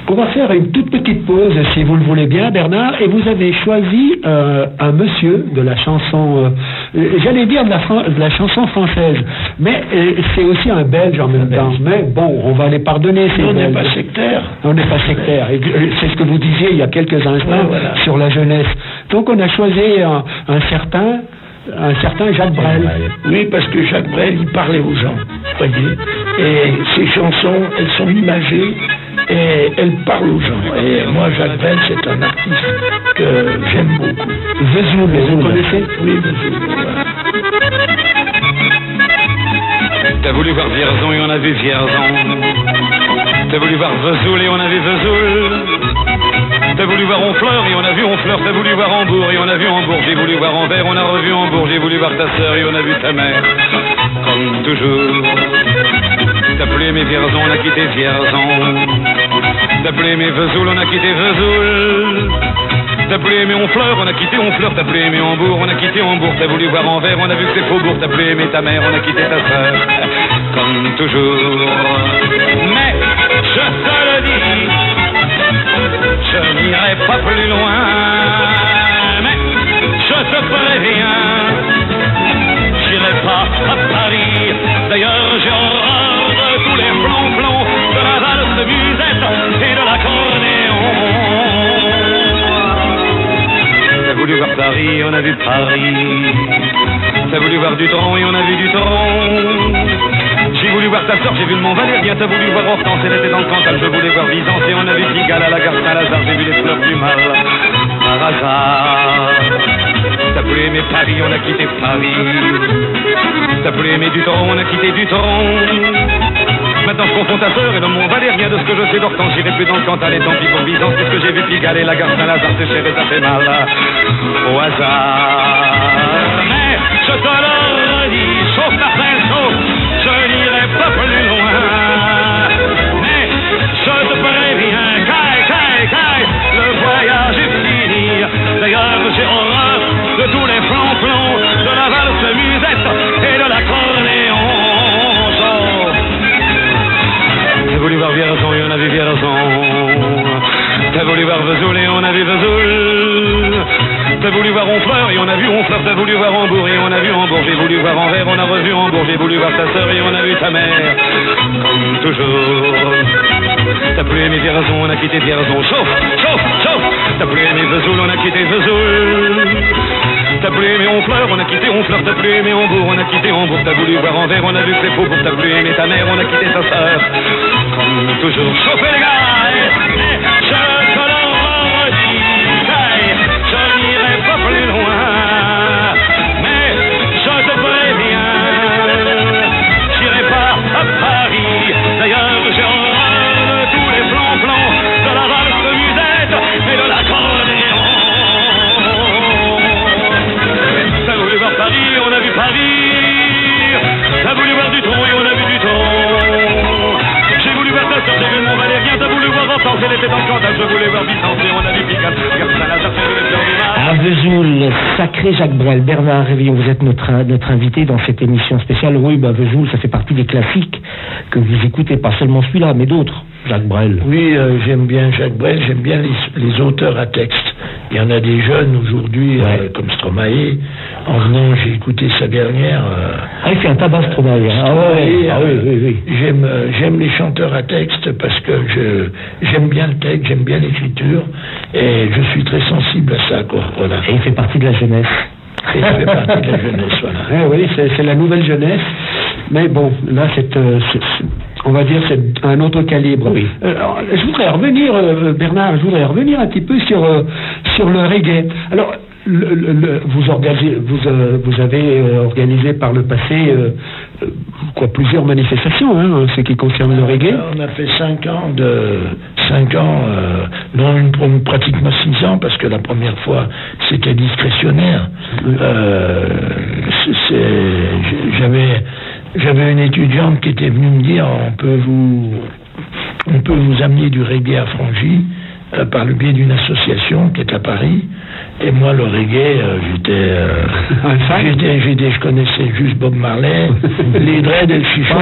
B: On va faire une toute petite pause, si vous le voulez bien, Bernard. Et vous avez choisi euh, un monsieur de la chanson, euh, j'allais dire de la, Fran- de la chanson française, mais euh, c'est aussi un Belge en même temps. Mais bon, on va les pardonner, ces
C: On n'est pas sectaire.
B: On n'est pas sectaire. C'est ce que vous disiez il y a quelques instants
C: Ouais, voilà.
B: sur la jeunesse. Donc on a choisi un, un certain, un certain Jacques Brel.
C: Oui, parce que Jacques Brel, il parlait aux gens, voyez. Et ses chansons, elles sont imagées et elles parlent aux gens. Et moi, Jacques Brel, c'est un artiste que j'aime beaucoup.
B: Vesoul, vous connaissez?
C: Oui, Vesoul.
D: T'as voulu voir Vierzon et on a vu Vierzon. T'as voulu voir Vesoul et on a vu Vesoul. T'as voulu voir Honfleur et on a vu Honfleur. T'as voulu voir Hambourg et on a vu Hambourg. J'ai voulu voir Anvers, on a revu Hambourg. J'ai voulu voir ta sœur et on a vu ta mère. Comme toujours. T'as plus aimé Vierzon, on a quitté Vierzon. T'as plus aimé Vesoul, on a quitté Vesoul. T'as plus aimé Honfleur, on a quitté Honfleur. T'as plus aimé Hambourg, on a quitté Hambourg. T'as voulu voir Anvers, on a vu que c'est Faubourg. T'as plus aimé ta mère, on a quitté ta sœur. Comme toujours. Mais je te le dis, je n'irai pas plus loin. Mais je te préviens, j'irai pas à Paris. D'ailleurs, j'ai horreur de tous les plans-plans de la valse musette et de l'accordéon. T'as voulu voir Paris, on a vu Paris. T'as voulu voir du tronc et on a vu du tronc. Voulu voir ta soeur, j'ai vu le Mont Valérien. T'as voulu voir Hortense, elle était dans le Cantal. Je voulais voir Byzance et on a vu Pigalle à la gare Saint-Lazare. J'ai vu les fleurs du mal par hasard. T'as plus aimé Paris, on a quitté Paris. T'as plus aimé du tronc, on a quitté du tronc. Maintenant je confonds ta sœur et le Mont Valérien de ce que je sais d'Hortense. J'irai plus dans le Cantal et tant pis pour Byzance. Parce que j'ai vu Pigalle et la gare Saint-Lazare. C'est cher et ça fait mal au hasard. Mais je te le redis, sauf ta n'irai pas plus loin. Mais je te préviens, caille, caille, caille, le voyage est fini. D'ailleurs, j'ai horreur de tous les flancs-plans, de la valse musette et de l'accordéon. Sauf T'as voulu voir Vierzon et on a vu Vierzon. T'as voulu voir Vesoul et on a vu Vesoul. T'as voulu voir Honfleur et on a vu Honfleur. T'as voulu voir Hambourg et on a vu Hambourg. J'ai voulu voir Anvers, on a revu Hambourg. J'ai voulu voir ta sœur et on a vu ta mère. Comme toujours. T'as plus aimé Vierzon, on a quitté Vierzon. Chauffe, chauffe, chauffe. T'as plus aimé Vesoul, on a quitté Vesoul. T'as plus aimé Honfleur, on a quitté Honfleur. T'as plus aimé Hambourg, on a quitté Hambourg. T'as voulu voir Anvers, on a vu c'est faux. T'as plus aimé ta mère, on a quitté ta sœur. Comme toujours. Chauffez les gars loin. Mais je préviens J'irai pas à Paris. D'ailleurs j'ai horreur de tous les plans-plans De la valse musette et de l'accordéon T'as voulu voir Paris, on a vu Paris. T'as voulu voir du tronc et on a vu du J'ai voulu voir Valérien voir Hortense, elle était dans le Cantal Je voulais voir Byzance et on a ça, le fleur du mal
A: Vesoul, sacré Jacques Brel, Bernard Révillon, vous êtes notre, notre invité dans cette émission spéciale. Oui, bah, Vesoul, ça fait partie des classiques que vous écoutez, pas seulement celui-là, mais d'autres. Jacques Brel.
C: Oui, euh, j'aime bien Jacques Brel, j'aime bien les, les auteurs à texte. Il y en a des jeunes aujourd'hui,
A: Ouais.
C: euh, comme Stromae. En venant, j'ai écouté sa dernière. euh,
A: Ah, il fait un tabac Stromae. hein. Ah, ouais, ah, oui,
C: euh,
A: oui, oui.
C: J'aime, euh, j'aime les chanteurs à texte parce que je, j'aime bien le texte, j'aime bien l'écriture et je suis très sensible à ça, quoi. Voilà.
A: Et il fait partie de la jeunesse.
C: Et je fais partie de la jeunesse, voilà.
B: Eh oui, c'est c'est la nouvelle jeunesse. Mais bon, là, c'est, euh, c'est- c'est- on va dire, c'est un autre calibre.
A: Oui.
B: Alors, je voudrais revenir, euh, Bernard, je voudrais revenir un petit peu sur euh, sur le reggae. Alors, le- vous, organisez, vous, euh, vous avez euh, organisé par le passé euh, quoi, plusieurs manifestations, hein, ce qui concerne le reggae.
C: On a fait cinq ans de cinq ans, non une, pratiquement six ans parce que la première fois c'était discrétionnaire. J'avais j'avais une étudiante qui était venue me dire on peut vous on peut vous amener du reggae à Frangy euh, par le biais d'une association qui est à Paris. Et moi, le reggae, euh, j'étais, j'étais, j'étais, je connaissais juste Bob Marley, les dreads et le chichon,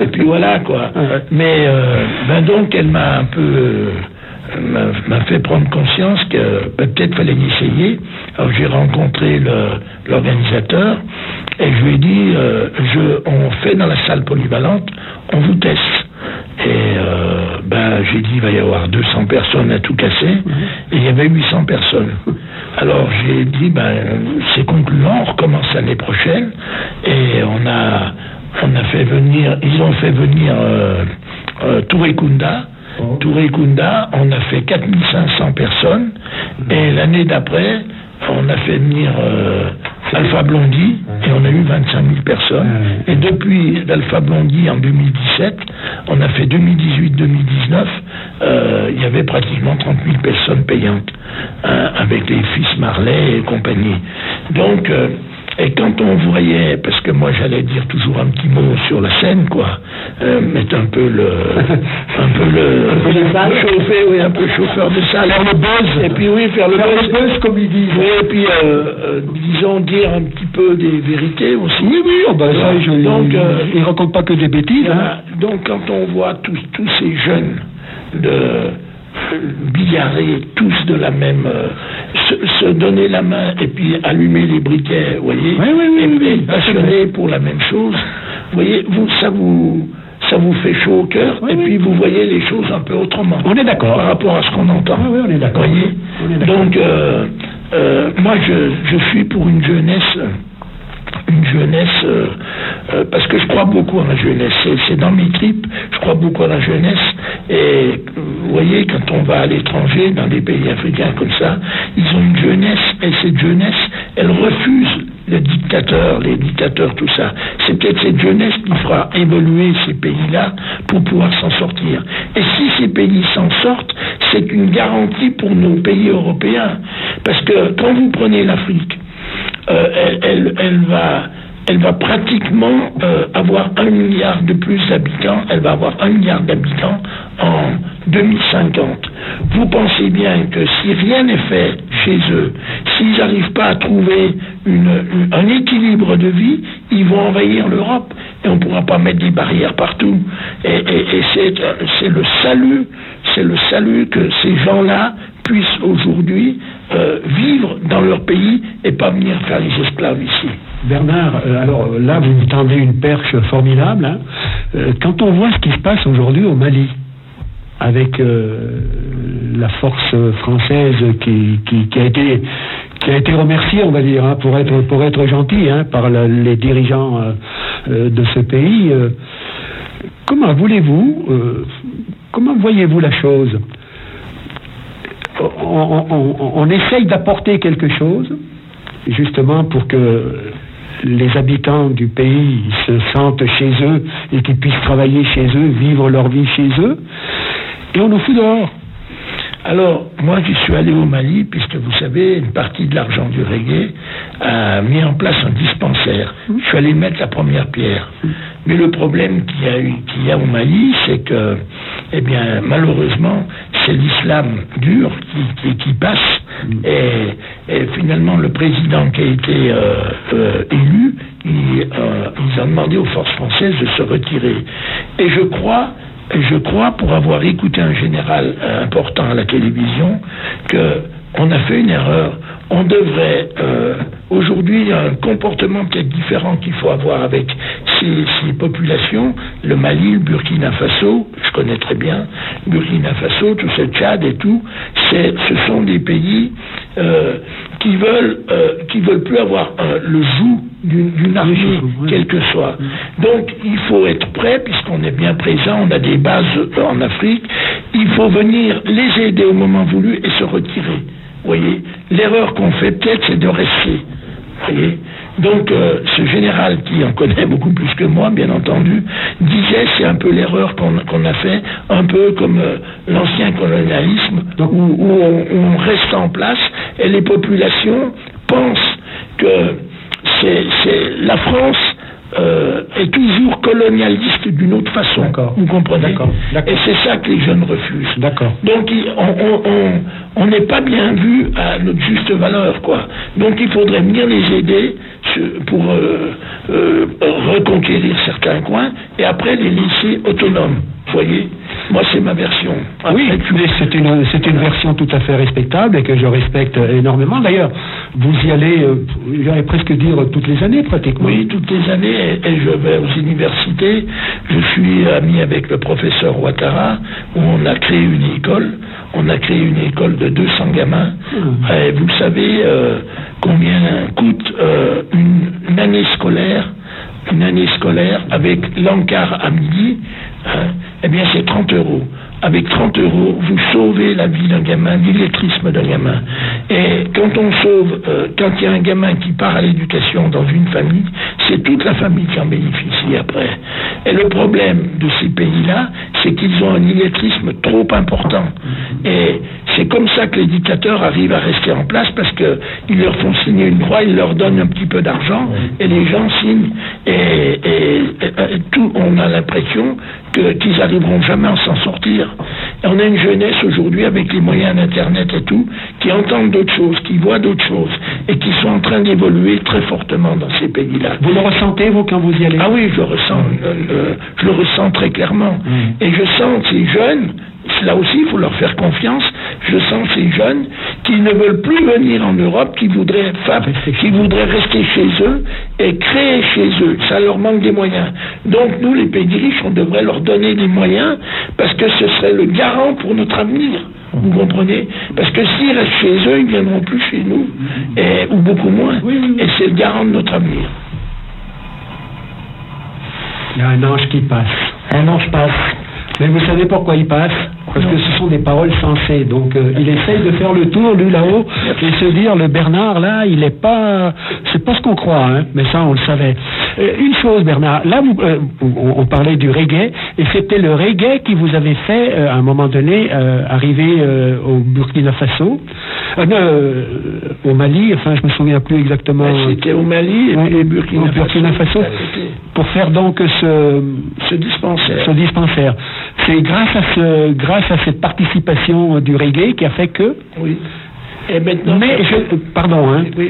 C: et, puis, voilà quoi. Mais euh, ben donc, elle m'a un peu m'a fait prendre conscience que ben, peut-être fallait essayer. Alors j'ai rencontré l'organisateur et je lui ai dit, je, on fait dans la salle polyvalente, on vous teste. Et euh, ben, j'ai dit, il va y avoir 200 personnes à tout casser. Et il y avait 800 personnes. Alors j'ai dit, ben, c'est concluant, on recommence l'année prochaine. Et on a, on a fait venir, ils ont fait venir euh, euh Touré Kunda. Oh. Touré Kunda, on a fait 4500 personnes. Et l'année d'après, on a fait venir euh, Alpha Blondie et on a eu 25 000 personnes. Et depuis Alpha Blondie en 2017, on a fait 2018-2019, euh, il y avait pratiquement 30 000 personnes payantes hein, avec les fils Marley et compagnie. Donc, euh, et quand on voyait, parce que moi j'allais dire toujours un petit mot sur la scène, quoi, euh, mettre un peu le, un peu le, un peu chauffer, oui, un peu chauffeur de salle.
B: Faire le buzz.
C: Et puis oui, faire le
B: buzz. comme ils disent.
C: Oui, et puis, euh, euh, disons, dire un petit peu des vérités aussi.
B: Oui, oui, oh, bah, ça, je, donc, il, ne raconte pas que des bêtises. Hein.
C: Donc quand on voit tous, tous ces jeunes de billarder tous de la même, euh, se, donner la main et puis allumer les briquets, vous voyez,
B: et,
C: être passionné pour la même chose, vous voyez, vous, ça vous, ça vous fait chaud au cœur, et puis vous voyez les choses un peu autrement.
B: On est d'accord.
C: Par rapport à ce qu'on entend.
B: Oui, on est d'accord.
C: Donc, euh, euh, moi, je, je suis pour une jeunesse une jeunesse, euh, euh, parce que je crois beaucoup à la jeunesse, c'est dans mes tripes, je crois beaucoup à la jeunesse, et vous voyez, quand on va à l'étranger, dans les pays africains comme ça, ils ont une jeunesse, et cette jeunesse, elle refuse le dictateur, les dictateurs, tout ça. C'est peut-être cette jeunesse qui fera évoluer ces pays-là pour pouvoir s'en sortir. Et si ces pays s'en sortent, c'est une garantie pour nos pays européens. Parce que quand vous prenez l'Afrique, euh, elle, va pratiquement euh, avoir un milliard de plus d'habitants, elle va avoir un milliard d'habitants en 2050. Vous pensez bien que si rien n'est fait chez eux, s'ils n'arrivent pas à trouver un équilibre de vie, ils vont envahir l'Europe et on ne pourra pas mettre des barrières partout. Et, et c'est le salut, c'est le salut que ces gens-là puissent aujourd'hui euh, vivre dans leur pays et pas venir faire les esclaves ici.
B: Bernard, euh, alors là, vous me tendez une perche formidable. Hein. Euh, quand on voit ce qui se passe aujourd'hui au Mali, avec la force française qui, qui, a été qui a été remerciée, on va dire, hein, pour être pour être gentil, hein, par les dirigeants de ce pays. comment voulez-vous, comment voyez-vous la chose? On, essaye d'apporter quelque chose, justement pour que les habitants du pays se sentent chez eux et qu'ils puissent travailler chez eux, vivre leur vie chez eux, et on nous fout dehors.
C: Alors, moi, j'y suis allé au Mali, puisque vous savez, une partie de l'argent du reggae a mis en place un dispensaire. Je suis allé mettre la première pierre. Mais le problème qu'il y a, eu, qu'il y a au Mali, c'est que, eh bien, malheureusement, c'est l'islam dur qui, qui, passe. Et, finalement, le président qui a été euh, euh, élu, il, euh, ils ont demandé aux forces françaises de se retirer. Et je crois je crois, pour avoir écouté un général important à la télévision, qu'on a fait une erreur. On devrait, euh, aujourd'hui, il y a un comportement peut-être différent qu'il faut avoir avec ces, populations, le Mali, le Burkina Faso, je connais très bien, Burkina Faso, tout ce Tchad et tout, ce sont des pays euh, qui veulent euh, qui veulent plus avoir le joug d'une armée, quelle que soit. Donc il faut être prêt, puisqu'on est bien présent, on a des bases en Afrique, il faut venir les aider au moment voulu et se retirer. Vous voyez, l'erreur qu'on fait peut-être, c'est de rester. Voyez. Donc euh, ce général qui en connaît beaucoup plus que moi, bien entendu, disait c'est un peu l'erreur qu'on a fait, un peu comme euh, l'ancien colonialisme, où, on, reste en place et les populations pensent que c'est la France euh, est toujours colonialiste d'une autre façon. Vous comprenez Et c'est ça que les jeunes refusent.
B: D'accord.
C: Donc on n'est pas bien vu à notre juste valeur, quoi. Donc il faudrait venir les aider pour euh, euh, reconquérir certains coins et après les laisser autonomes. Vous voyez Moi, c'est ma version.
B: oui, c'est une, c'est une version tout à fait respectable et que je respecte énormément. D'ailleurs, vous y allez, euh, j'allais presque dire toutes les années pratiquement.
C: Oui, toutes les années. Et, je vais aux universités. Je suis ami avec le professeur Ouattara, où on a créé une école. On a créé une école de 200 gamins. Ah. Et vous savez euh, combien coûte euh, une, année scolaire une année scolaire avec l'encart à midi, hein, eh bien c'est 30 euros avec 30 euros, vous sauvez la vie d'un gamin, l'illettrisme d'un gamin. Et quand on sauve, euh, quand il y a un gamin qui part à l'éducation dans une famille, c'est toute la famille qui en bénéficie après. Et le problème de ces pays-là, c'est qu'ils ont un illettrisme trop important. Et c'est comme ça que les dictateurs arrivent à rester en place parce qu'ils leur font signer une croix, ils leur donnent un petit peu d'argent et les gens signent. Et, tout, on a l'impression qu'ils n'arriveront jamais à s'en sortir. On a une jeunesse aujourd'hui avec les moyens d'Internet et tout, qui entendent d'autres choses, qui voient d'autres choses, et qui sont en train d'évoluer très fortement dans ces pays-là.
B: Vous le ressentez, vous, quand vous y allez?
C: Ah oui, je le ressens, je le ressens très clairement. Et je sens ces jeunes là aussi, il faut leur faire confiance. Je sens ces jeunes qui ne veulent plus venir en Europe, qui voudraient, qui voudraient rester chez eux et créer chez eux. Ça leur manque des moyens. Donc nous, les pays riches, on devrait leur donner des moyens parce que ce serait le garant pour notre avenir. Vous comprenez? Parce que s'ils restent chez eux, ils ne viendront plus chez nous, et, ou beaucoup moins. Et c'est le garant de notre avenir.
B: Il y a un ange qui passe.
A: Un ange passe.
B: Mais vous savez pourquoi il passe Parce que ce sont des paroles sensées. Donc euh, il essaye de faire le tour, lui là-haut, et se dire le Bernard là, il n'est pas, c'est pas ce qu'on croit, hein, mais ça on le savait. Euh, une chose, Bernard, là vous, euh, on, parlait du reggae, et c'était le reggae qui vous avait fait à un moment donné arriver au Burkina Faso, au Mali, enfin je me souviens plus exactement.
C: c'était au Mali et, Burkina,
B: Burkina Faso, pour faire donc ce,
C: ce dispensaire.
B: Ce dispensaire. C'est grâce à ce, grâce à cette participation du reggae qui a fait que.
C: Oui.
B: Et maintenant, mais je, pardon, hein, bah,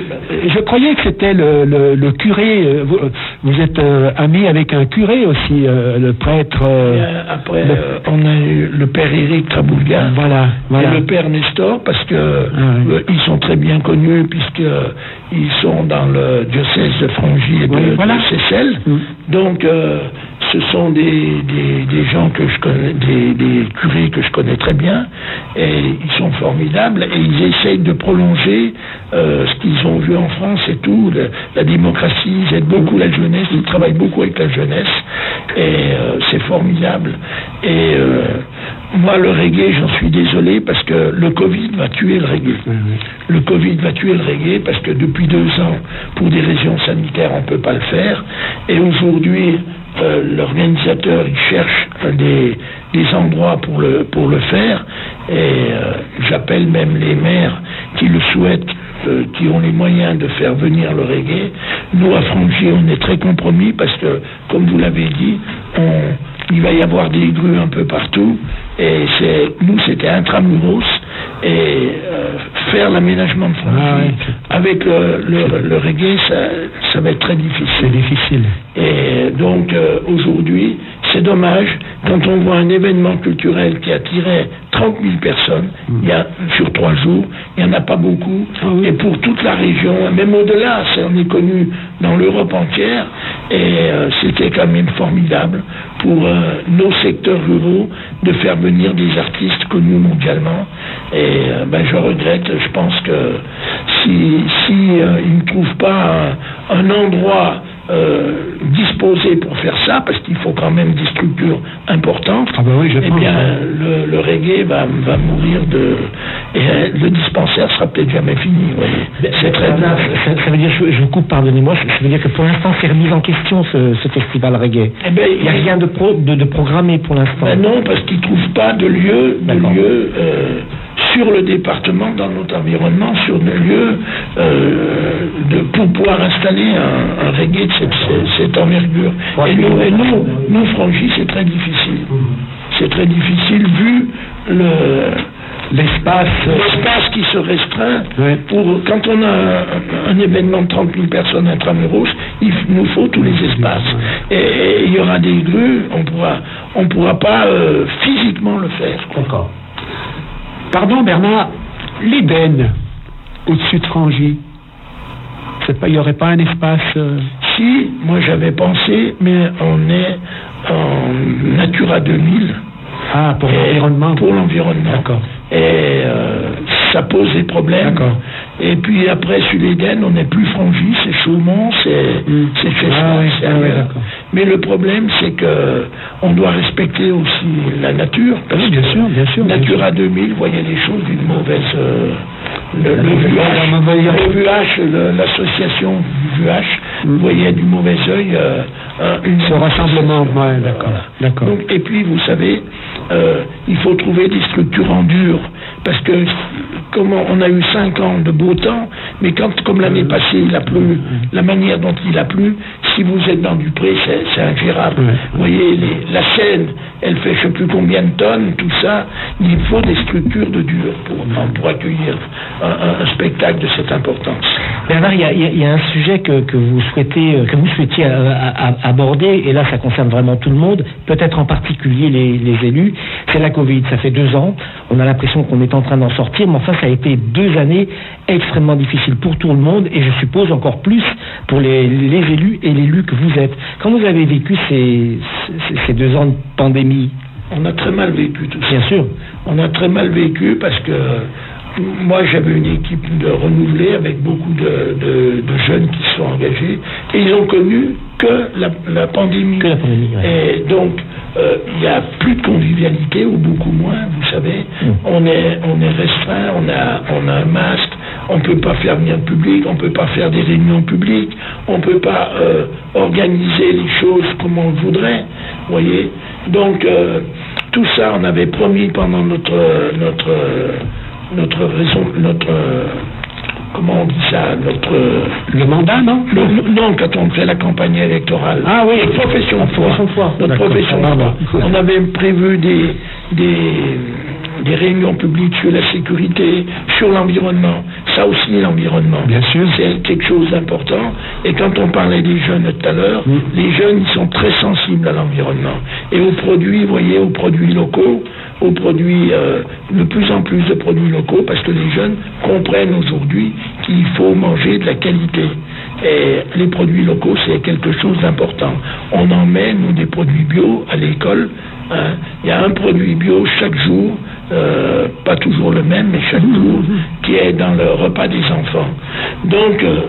B: je croyais que c'était le, le, le, curé. Euh, vous, vous êtes euh, ami avec un curé aussi, euh, le prêtre.
C: après, on a eu le père Éric Traboulga
B: voilà, voilà.
C: et le père Nestor, parce que ah, ils sont très bien connus puisque ils sont dans le diocèse de Frangy et de, voilà. Mm. Donc ce sont des, des, gens que je connais, des, des, curés que je connais très bien, et ils sont formidables, et ils essayent de prolonger euh, ce qu'ils ont vu en France et tout, la démocratie, ils aident beaucoup la jeunesse, ils travaillent beaucoup avec la jeunesse, et euh, c'est formidable. Et euh, moi, le reggae, j'en suis désolé, parce que le Covid va tuer le reggae. Le Covid va tuer le reggae, parce que depuis deux ans, pour des raisons sanitaires, on ne peut pas le faire, et aujourd'hui, euh, l'organisateur cherche des, des, endroits pour le, pour le faire. Et euh, j'appelle même les maires qui le souhaitent, euh, qui ont les moyens de faire venir le reggae. Nous à Franchi on est très compromis parce que comme vous l'avez dit, on, il va y avoir des grues un peu partout. Et nous c'était intramuros et faire l'aménagement de Franchi ah avec le, le, le reggae ça, ça va être très difficile.
B: C'est difficile.
C: Et donc euh, aujourd'hui, c'est dommage quand on voit un événement culturel qui attirait 30 000 personnes il y a, sur trois jours, il n'y en a pas beaucoup. Ah et pour toute la région, même au-delà, on est connu dans l'Europe entière. Et euh, c'était quand même formidable pour euh, nos secteurs ruraux de faire venir des artistes connus mondialement. Et ben, je regrette, je pense que si, si ne trouvent pas un endroit euh, disposé pour faire ça, parce qu'il faut quand même des structures importantes,
B: Ah oui, je
C: eh
B: pense.
C: bien, le, le reggae va, va mourir de... Et euh, le dispensaire sera peut-être jamais fini. C'est très
A: ça, ça veut dire, je, vous coupe, pardonnez-moi, ça veut dire que pour l'instant c'est remis en question ce, ce festival reggae.
C: Eh ben,
A: Il n'y a rien de, pro, de, de programmé pour l'instant.
C: Ben non, parce qu'ils ne trouvent pas de lieu, de
A: D'accord.
C: lieu euh, sur le département, dans notre environnement, sur de lieu euh, de, pour pouvoir installer un, un reggae de cette, envergure. Et nous, et nous, nous, Franchi, c'est très difficile. C'est très difficile vu le
B: L'espace. euh,
C: l'espace qui se restreint. Pour, quand on a un, un événement de 30 000 personnes intramuros, il nous faut tous les espaces. Et, et il y aura des grues, on pourra, on pourra pas euh, physiquement le faire.
B: D'accord. Pardon, Bernard, l'Éden, au-dessus de Frangy, c'est pas- il n'y aurait pas un espace. euh,
C: Si, moi j'avais pensé, mais on est en Natura 2000.
B: Ah, pour l'environnement.
C: Pour l'environnement.
B: D'accord.
C: Et euh, ça pose des problèmes. Et puis après, sur l'Éden, on n'est plus Frangy, c'est Chaumont, c'est
B: Mm.
C: c'est
B: Ah oui, ah oui.
C: Mais le problème, c'est que on doit respecter aussi la nature. parce
B: Oui, bien
C: que
B: sûr, bien sûr, bien
C: Natura 2000 voyait les choses d'une mauvaise. euh, le, VUH, l'association du VUH
B: Mm.
C: voyait du mauvais œil euh, un- une
B: Ce rassemblement, ouais, d'accord,
C: Voilà.
B: d'accord.
C: Donc, et puis, vous savez, euh, il faut trouver des structures en dur. Parce que, comment, on a eu cinq ans de beau temps, mais quand, comme l'année passée, il a plu, la manière dont il a plu, si vous êtes dans du pré, c'est ingérable. Vous voyez, les- la Seine, elle fait je ne sais plus combien de tonnes, tout ça. Il faut des structures de dur pour, pour accueillir un, un- un spectacle de cette importance.
A: Bernard, il y a, y y un sujet que, que vous souhaitez, euh, que vous souhaitiez euh, aborder, et là ça concerne vraiment tout le monde, peut-être en particulier les, les élus, c'est la Covid. Ça fait deux ans, on a l'impression qu'on est en train d'en sortir, mais enfin ça a été deux années extrêmement difficiles pour tout le monde, et je suppose encore plus pour les, les élus et l'élu que vous êtes. Quand vous avez vécu ces, ces, ces deux ans de pandémie,
C: On a très mal vécu tout ça.
A: bien sûr,
C: On a très mal vécu parce que moi j'avais une équipe de renouvelée avec beaucoup de, de- de jeunes qui se sont engagés et ils ont connu que la, la pandémie.
A: Que la pandémie, ouais.
C: Et donc euh, il n'y a plus de convivialité ou beaucoup moins, vous savez.
A: Mm.
C: On est on est restreint, on a on a un masque, on ne peut pas faire venir le public, on ne peut pas faire des réunions publiques, on ne peut pas euh, organiser les choses comme on le voudrait, vous voyez. Donc euh, tout ça, on avait promis pendant notre notre notre raison, notre comment on dit ça, notre
B: Le mandat, non
C: le- le- non, quand on fait la campagne électorale.
B: Ah oui.
C: Notre profession de foi. Notre profession de
B: Pardon.
C: foi. On avait prévu des, des, des réunions publiques sur la sécurité, sur l'environnement. Ça aussi, l'environnement.
B: Bien sûr.
C: C'est quelque chose d'important. Et quand on parlait des jeunes tout à l'heure,
B: Mm.
C: les jeunes, ils sont très sensibles à l'environnement. Et aux produits, vous voyez, aux produits locaux, aux produits, euh, de plus en plus de produits locaux, parce que les jeunes comprennent aujourd'hui qu'il faut manger de la qualité. Et les produits locaux, c'est quelque chose d'important. On nous, des produits bio à l'école. hein. Il y a un produit bio chaque jour, euh, pas toujours le même, mais chaque jour, qui est dans le repas des enfants. Donc, euh,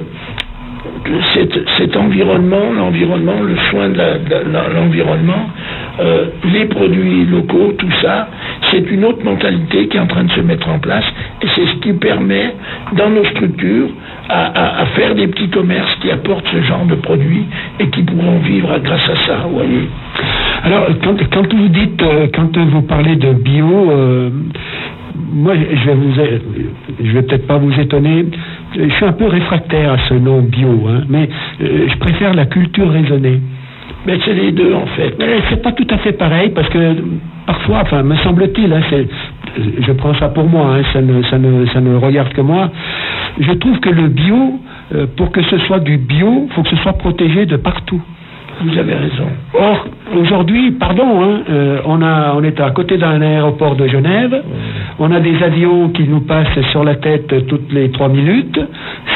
C: cet, cet environnement, l'environnement, le soin de l'environnement, euh, les produits locaux, tout ça, c'est une autre mentalité qui est en train de se mettre en place et c'est ce qui permet, dans nos structures, à, à- faire des petits commerces qui apportent ce genre de produits et qui pourront vivre grâce à ça.
B: Alors, quand, quand vous dites, euh, quand vous parlez de bio, euh, moi, je vais vous, je vais peut-être pas vous étonner. Je suis un peu réfractaire à ce nom bio, hein, mais euh, je préfère la culture raisonnée.
C: Mais c'est les deux en fait.
B: Mais c'est pas tout à fait pareil parce que parfois, enfin, me semble-t-il, hein, c'est, je prends ça pour moi, hein, ça, ne, ça, ne, ça ne regarde que moi. Je trouve que le bio, euh, pour que ce soit du bio, faut que ce soit protégé de partout.
C: Vous avez raison.
B: Or, aujourd'hui, pardon, hein, euh, on, a, on est à côté d'un aéroport de Genève, on a des avions qui nous passent sur la tête toutes les trois minutes,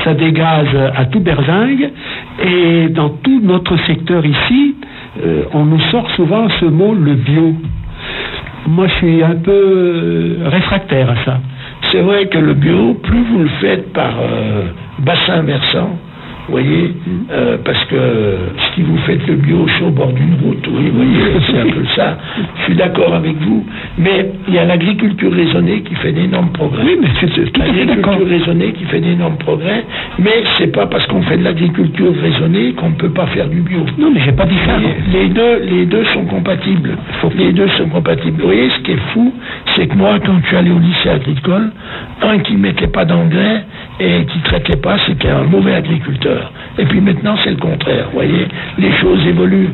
B: ça dégaze à tout berzingue, et dans tout notre secteur ici, euh, on nous sort souvent ce mot, le bio. Moi, je suis un peu euh, réfractaire à ça.
C: C'est vrai que le bio, plus vous le faites par euh, bassin versant, Vous voyez, euh, parce que si vous faites le bio sur le bord d'une route, oui, vous voyez, c'est un peu ça. Je suis d'accord avec vous, mais il y a l'agriculture raisonnée qui fait d'énormes progrès.
B: Oui, mais c'est.
C: L'agriculture raisonnée qui fait d'énormes progrès, mais c'est pas parce qu'on fait de l'agriculture raisonnée qu'on ne peut pas faire du bio.
B: Non, mais j'ai pas dit ça.
C: Les, les deux, les deux sont compatibles. Les deux sont compatibles. Vous voyez, ce qui est fou, c'est que moi, quand je suis allé au lycée agricole, un qui mettait pas d'engrais et qui traitait pas, c'était un mauvais agriculteur. Et puis maintenant, c'est le contraire. Vous voyez, les choses évoluent.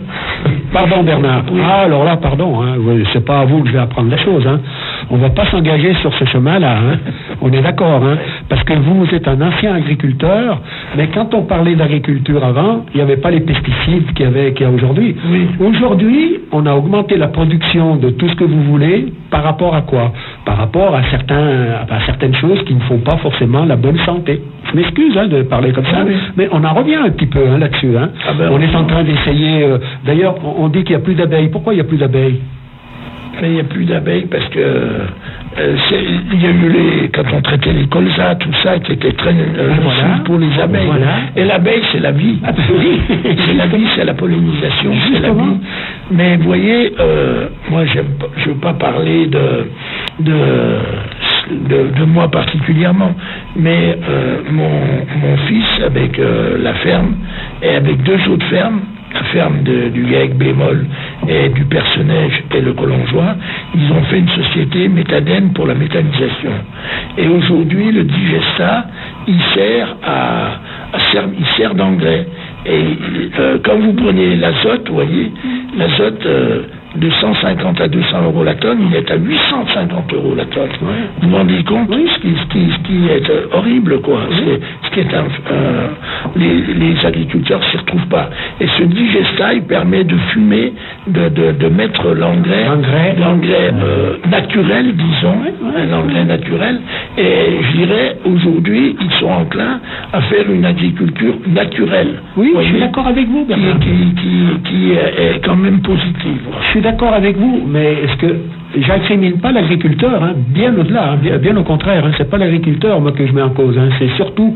B: Pardon Bernard. Ah, alors là, pardon. Hein. C'est pas à vous que je vais apprendre la chose. Hein. On va pas s'engager sur ce chemin-là. Hein. On est d'accord. Hein. Parce que vous, vous êtes un ancien agriculteur, mais quand on parlait d'agriculture avant, il n'y avait pas les pesticides qu'il y, avait- qu'il y a aujourd'hui.
C: Oui.
B: Aujourd'hui, on a augmenté la production de tout ce que vous voulez par rapport à quoi? Par rapport à, certains, à certaines choses qui ne font pas forcément la bonne santé. Je m'excuse de parler comme ça,
C: oui.
B: mais on en revient un petit peu hein, là-dessus. hein.
C: Ah ben,
B: on est en train d'essayer. euh, D'ailleurs, on, dit qu'il n'y a plus d'abeilles. Pourquoi il n'y a plus d'abeilles?
C: Mais il n'y a plus d'abeilles parce que euh, il y a eu les quand on traitait les colzas, tout ça, qui était très euh,
B: Voilà.
C: pour les abeilles.
B: Voilà.
C: Et l'abeille, c'est la vie.
B: Ah, ben oui.
C: c'est la vie, c'est la pollinisation, c'est la vie. Mais vous voyez, euh, moi, je ne veux pas parler de, de, de, moi particulièrement, mais euh, mon, fils, avec euh, la ferme, et avec deux autres fermes, la ferme du GAEC Bémol et du Personnage et le Collongeois, ils ont fait une société méthadène pour la méthanisation. Et aujourd'hui, le digesta, il sert à, il sert d'engrais. Et euh, quand vous prenez l'azote, vous voyez, l'azote de 150 à 200 euros la tonne, il est à 850 euros la tonne. Vous vous rendez compte ce, qui, ce, qui, ce qui est horrible, quoi. C'est- Ce qui est un, euh, les, les agriculteurs s'y retrouvent pas. Et ce digesta, il permet de fumer, de, de, de mettre l'engrais,
B: L'engrais.
C: l'engrais euh, naturel, disons, un engrais naturel. Et je dirais, aujourd'hui, ils sont enclins à faire une agriculture naturelle.
B: Oui, je suis d'accord avec vous,
C: qui,
B: Bernard.
C: qui, qui, qui est quand même positive.
B: Je suis d'accord avec vous, mais est-ce que j'incrimine pas l'agriculteur, hein, bien au-delà, hein, bien, bien au contraire, hein, c'est pas l'agriculteur moi que je mets en cause, c'est surtout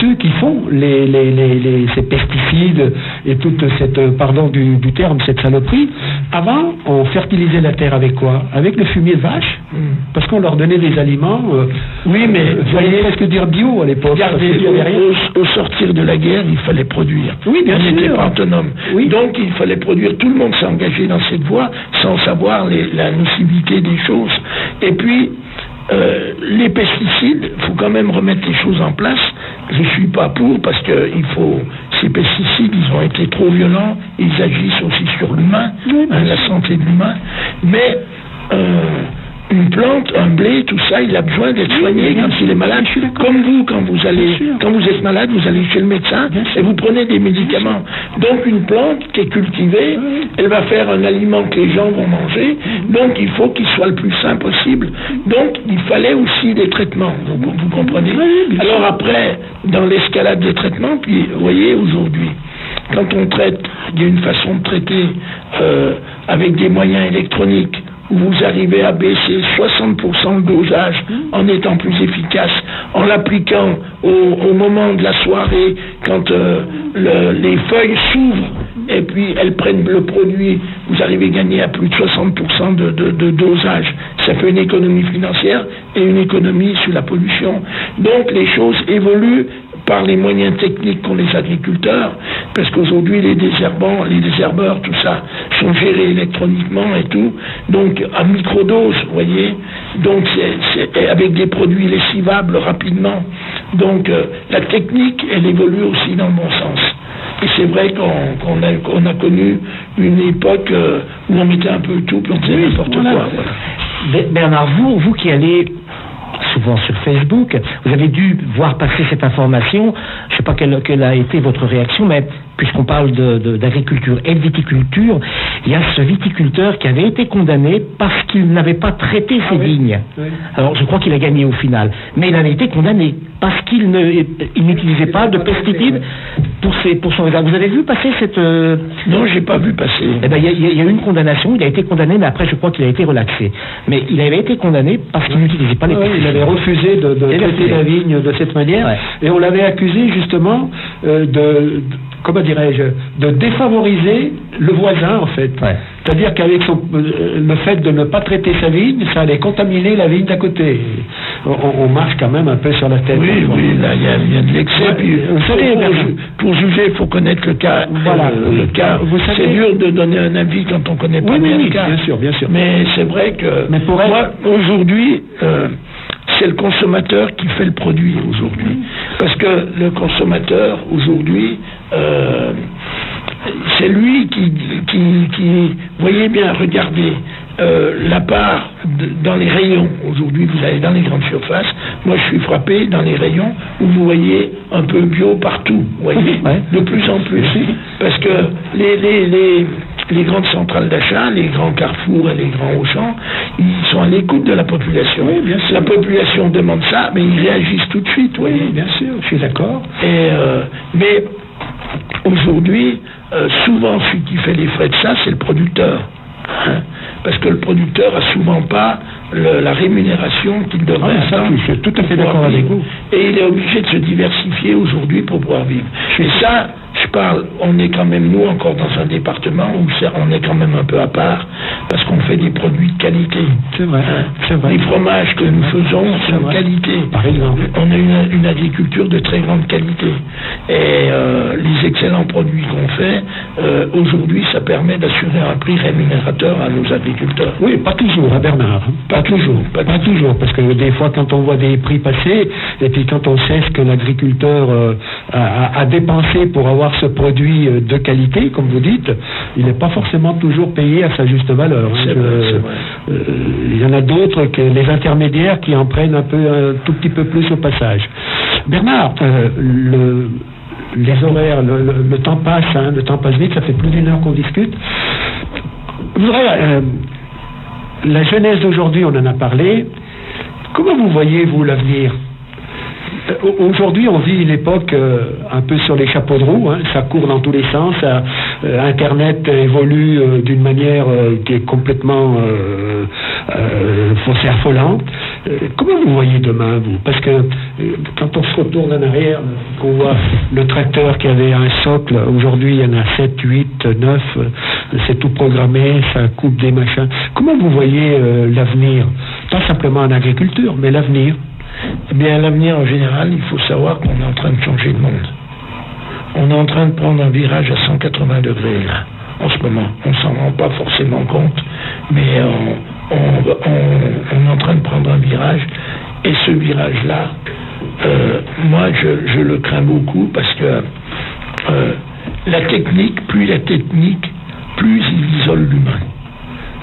B: ceux qui font les, les, les, les- ces pesticides et toute cette, euh, pardon du, du terme, cette saloperie. Avant, on fertilisait la terre avec quoi? Avec le fumier de vache, parce qu'on leur donnait des aliments. euh,
C: Oui, mais
B: euh,
C: vous voyez,
B: presque dire bio à l'époque.
C: au, au sortir de la guerre, il fallait produire.
B: Oui, bien
C: On
B: sûr.
C: n'était pas autonome.
B: Oui.
C: Donc, il fallait produire. Tout le monde s'est engagé dans cette voie sans savoir les- la nocivité des choses. Et puis, euh, les pesticides, il faut quand même remettre les choses en place. Je suis pas pour parce que il faut. Ces pesticides, ils ont été trop violents. Ils agissent aussi sur l'humain, hein, la santé de l'humain. Mais euh, une plante, un blé, tout ça, il a besoin d'être soigné quand il est malade. Comme vous, quand vous allez, quand vous êtes malade, vous allez chez le médecin et vous prenez des médicaments. Donc une plante qui est cultivée, elle va faire un aliment que les gens vont manger. Donc il faut qu'il soit le plus sain possible. Donc il fallait aussi des traitements. Vous, vous comprenez Alors après, dans l'escalade des traitements, puis vous voyez aujourd'hui, quand on traite, il y a une façon de traiter euh, avec des moyens électroniques vous arrivez à baisser 60% le dosage en étant plus efficace, en l'appliquant au, moment de la soirée, quand euh, le- les feuilles s'ouvrent et puis elles prennent le produit, vous arrivez à gagner à plus de 60% de, de- de dosage. Ça fait une économie financière et une économie sur la pollution. Donc les choses évoluent par les moyens techniques qu'ont les agriculteurs, parce qu'aujourd'hui les désherbants, les désherbeurs, tout ça, sont gérés électroniquement et tout, donc à microdose, vous voyez, donc c'est avec des produits lessivables rapidement. Donc euh, la technique, elle évolue aussi dans le bon sens. Et c'est vrai qu'on a, connu une époque euh, où on mettait un peu tout, puis on faisait n'importe quoi. voilà.
A: Bernard, vous, vous qui allez souvent sur Facebook, vous avez dû voir passer cette information. Je ne sais pas quelle, quelle a été votre réaction, mais puisqu'on parle d'agriculture et de viticulture, il y a ce viticulteur qui avait été condamné parce qu'il n'avait pas traité ses
B: oui.
A: vignes.
B: Oui.
A: Alors je crois qu'il a gagné au final, mais il avait été condamné parce qu'il n'utilisait pas de pesticides pour, ses, pour son Vous avez vu passer cette... Euh...
C: Non, j'ai pas vu passer.
A: Eh ben, il y, a eu une condamnation, il a été condamné, mais après, je crois qu'il a été relaxé. Mais il avait été condamné parce qu'il n'utilisait pas les
B: oui, Il avait refusé de, de traiter la vigne de cette manière, et on l'avait accusé, justement, euh, de comment dirais-je, de défavoriser le voisin en fait. C'est-à-dire qu'avec euh, le fait de ne pas traiter sa vigne, ça allait contaminer la vigne d'à côté. On, marche quand même un peu sur la tête.
C: Oui, oui, là il y, a de l'excès. pour, juger, il faut connaître le cas. Voilà, euh, le cas. C'est dur de donner un avis quand on connaît pas bien le cas.
B: Bien sûr, bien sûr.
C: Mais c'est vrai que Mais pour moi, aujourd'hui. Euh, c'est le consommateur qui fait le produit aujourd'hui. Parce que le consommateur aujourd'hui, euh, c'est lui qui, qui, voyez bien, regardez, euh, la part dans les rayons. Aujourd'hui, vous allez dans les grandes surfaces. Moi, je suis frappé dans les rayons où vous voyez un peu bio partout. Vous voyez, de plus en plus. Parce que les, les, les les grandes centrales d'achat, les grands carrefours et les grands Auchan, ils sont à l'écoute de la population.
B: Oui, bien sûr.
C: La population demande ça, mais ils réagissent tout de suite. Oui,
B: bien sûr, je suis d'accord.
C: Euh, mais aujourd'hui, euh, souvent, celui qui fait les frais de ça, c'est le producteur. Hein. parce que le producteur a souvent pas la rémunération qu'il devrait
B: ah, ça, Je suis tout à fait d'accord avec vous.
C: Et il est obligé de se diversifier aujourd'hui pour pouvoir vivre. Et ça, je parle, on est quand même, nous, encore dans un département où on est quand même un peu à part, parce qu'on fait des produits de qualité.
B: C'est vrai,
C: hein? Les fromages que nous faisons sont de qualité.
B: Par exemple.
C: On a une, agriculture de très grande qualité. Et euh, les excellents produits qu'on fait, euh, aujourd'hui, ça permet d'assurer un prix rémunérateur à nos agriculteurs.
B: Oui, pas toujours, à hein, Bernard. Pas, toujours. Pas, toujours, parce que des fois, quand on voit des prix passer, et puis quand on sait ce que l'agriculteur euh, a, a dépensé pour avoir ce produit de qualité, comme vous dites, il n'est pas forcément toujours payé à sa juste valeur. Hein.
C: Euh,
B: il y en a d'autres que les intermédiaires qui en prennent un peu, un tout petit peu plus au passage. Bernard, euh, le, les horaires, le, temps passe, hein, le temps passe vite, ça fait plus d'une heure qu'on discute. Voudrais, la jeunesse d'aujourd'hui, on en a parlé. Comment vous voyez, vous, l'avenir? euh, aujourd'hui, on vit une époque euh, un peu sur les chapeaux de roue, hein. ça court dans tous les sens, euh, Internet évolue d'une manière qui est complètement foncière affolante. comment vous voyez demain, vous? Parce que quand on se retourne en arrière, qu'on voit le tracteur qui avait un socle, aujourd'hui il y en a 7, 8, 9, c'est tout programmé, ça coupe des machins. Comment vous voyez l'avenir? Pas simplement en agriculture, mais l'avenir
C: eh bien, à l'avenir, en général, il faut savoir qu'on est en train de changer le monde. On est en train de prendre un virage à 180 degrés, là, en ce moment. On ne s'en rend pas forcément compte, mais on, est en train de prendre un virage. Et ce virage-là, euh, moi, je, le crains beaucoup parce que euh, la technique, plus la technique, plus il isole l'humain.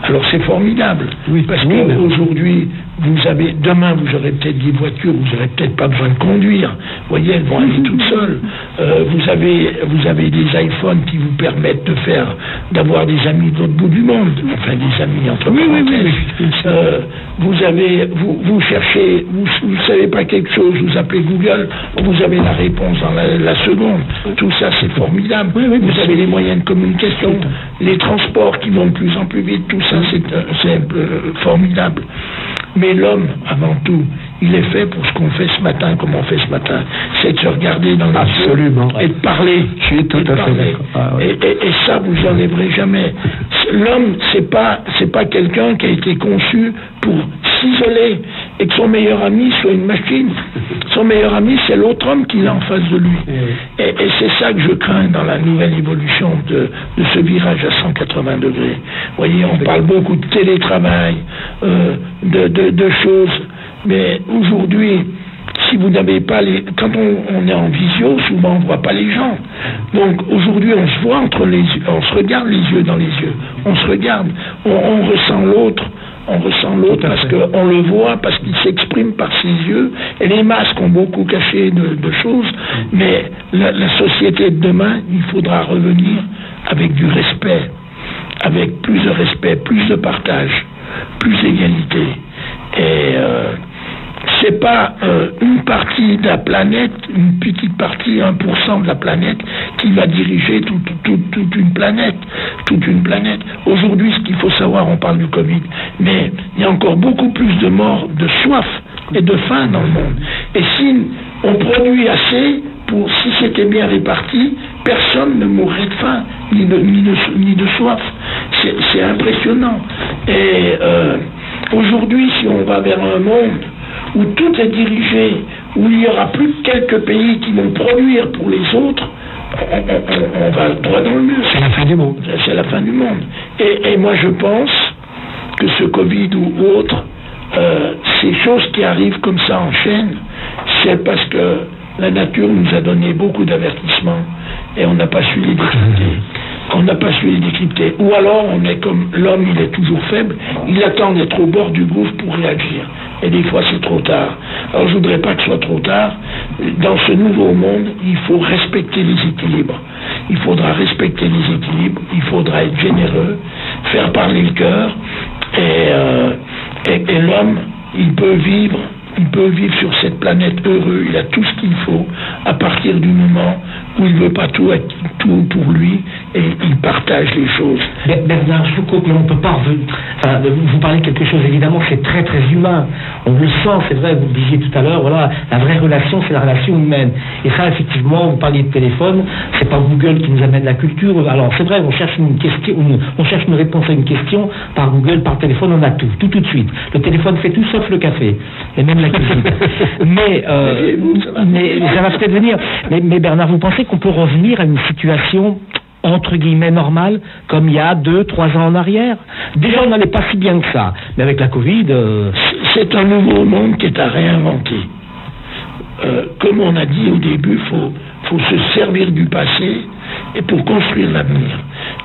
C: Alors c'est formidable, oui, parce qu'aujourd'hui, vous avez, demain, vous aurez peut-être des voitures, vous n'aurez peut-être pas besoin de conduire. Vous voyez, elles vont aller toutes seules. Euh, vous avez, vous avez des iPhones qui vous permettent de faire, d'avoir des amis de l'autre bout du monde. Enfin, des amis entre
B: oui, oui, oui,
C: euh, vous avez, vous, vous cherchez, vous ne savez pas quelque chose, vous appelez Google, vous avez la réponse dans la, seconde. Tout ça, c'est formidable. vous avez les moyens de communication, les transports qui vont de plus en plus vite. Tout ça, c'est euh, formidable. Mais l'homme, avant tout, il est fait pour ce qu'on fait ce matin, comme on fait ce matin. C'est de se regarder dans les
B: Absolument,
C: et de parler.
B: Je suis tout à fait
C: ah, et, et, ça, vous enlèverez jamais. L'homme, c'est pas, c'est pas quelqu'un qui a été conçu pour s'isoler et que son meilleur ami soit une machine. Son meilleur ami, c'est l'autre homme qui est en face de lui. Et, et c'est ça que je crains dans la nouvelle évolution de, de ce virage à 180 degrés. Vous voyez, on parle beaucoup de télétravail, euh, de, de, de choses, mais aujourd'hui, si vous n'avez pas les. Quand on, est en visio, souvent on ne voit pas les gens. Donc aujourd'hui, on se voit entre les yeux, on se regarde les yeux dans les yeux, on se regarde, on, ressent l'autre, on ressent l'autre parce qu'on le voit, parce qu'il s'exprime par ses yeux. Et les masques ont beaucoup caché de, choses, mais la, la, société de demain, il faudra revenir avec du respect, avec plus de respect, plus de partage, plus d'égalité. Et euh, c'est pas euh, une partie de la planète, une petite partie, 1% de la planète, qui va diriger toute une planète. Toute une planète. Aujourd'hui, ce qu'il faut savoir, on parle du Covid, mais il y a encore beaucoup plus de morts de soif et de faim dans le monde. Et si on produit assez, pour, si c'était bien réparti, personne ne mourrait de faim, ni de, ni de, soif. C'est impressionnant. Et euh, aujourd'hui, si on va vers un monde où tout est dirigé, où il n'y aura plus que quelques pays qui vont produire pour les autres, on, va droit dans le mur.
B: C'est la fin du monde.
C: C'est la fin du monde. Et, moi, je pense que ce Covid ou autre, euh, ces choses qui arrivent comme ça en chaîne, c'est parce que la nature nous a donné beaucoup d'avertissements et on n'a pas su les décrypter. On n'a pas su les décrypter. Ou alors on est comme l'homme, il est toujours faible, il attend d'être au bord du gouffre pour réagir. Et des fois c'est trop tard. Alors je voudrais pas que ce soit trop tard. Dans ce nouveau monde, il faut respecter les équilibres. Il faudra respecter les équilibres, il faudra être généreux, faire parler le cœur. Et, euh, et l'homme, il peut vivre il peut vivre sur cette planète heureux, il a tout ce qu'il faut à partir du moment où il ne veut pas tout être tout pour lui et il partage les choses.
A: Bernard, je vous mais on ne peut pas enfin, vous parlez quelque chose, évidemment, c'est très très humain. On le sent, c'est vrai, vous le disiez tout à l'heure, voilà, la vraie relation, c'est la relation humaine. Et ça, effectivement, vous parliez de téléphone, c'est pas Google qui nous amène la culture. Alors, c'est vrai, on cherche une question, on cherche une réponse à une question, par Google, par téléphone, on a tout, tout tout de suite. Le téléphone fait tout sauf le café. Et même la mais, euh, mais ça va peut-être venir. Mais, Bernard, vous pensez qu'on peut revenir à une situation entre guillemets normale, comme il y a deux, trois ans en arrière. Déjà, on n'allait pas si bien que ça. Mais avec la Covid... Euh,
C: c'est un nouveau monde qui est à réinventer. Euh, comme on a dit au début, il faut, faut se servir du passé et pour construire l'avenir.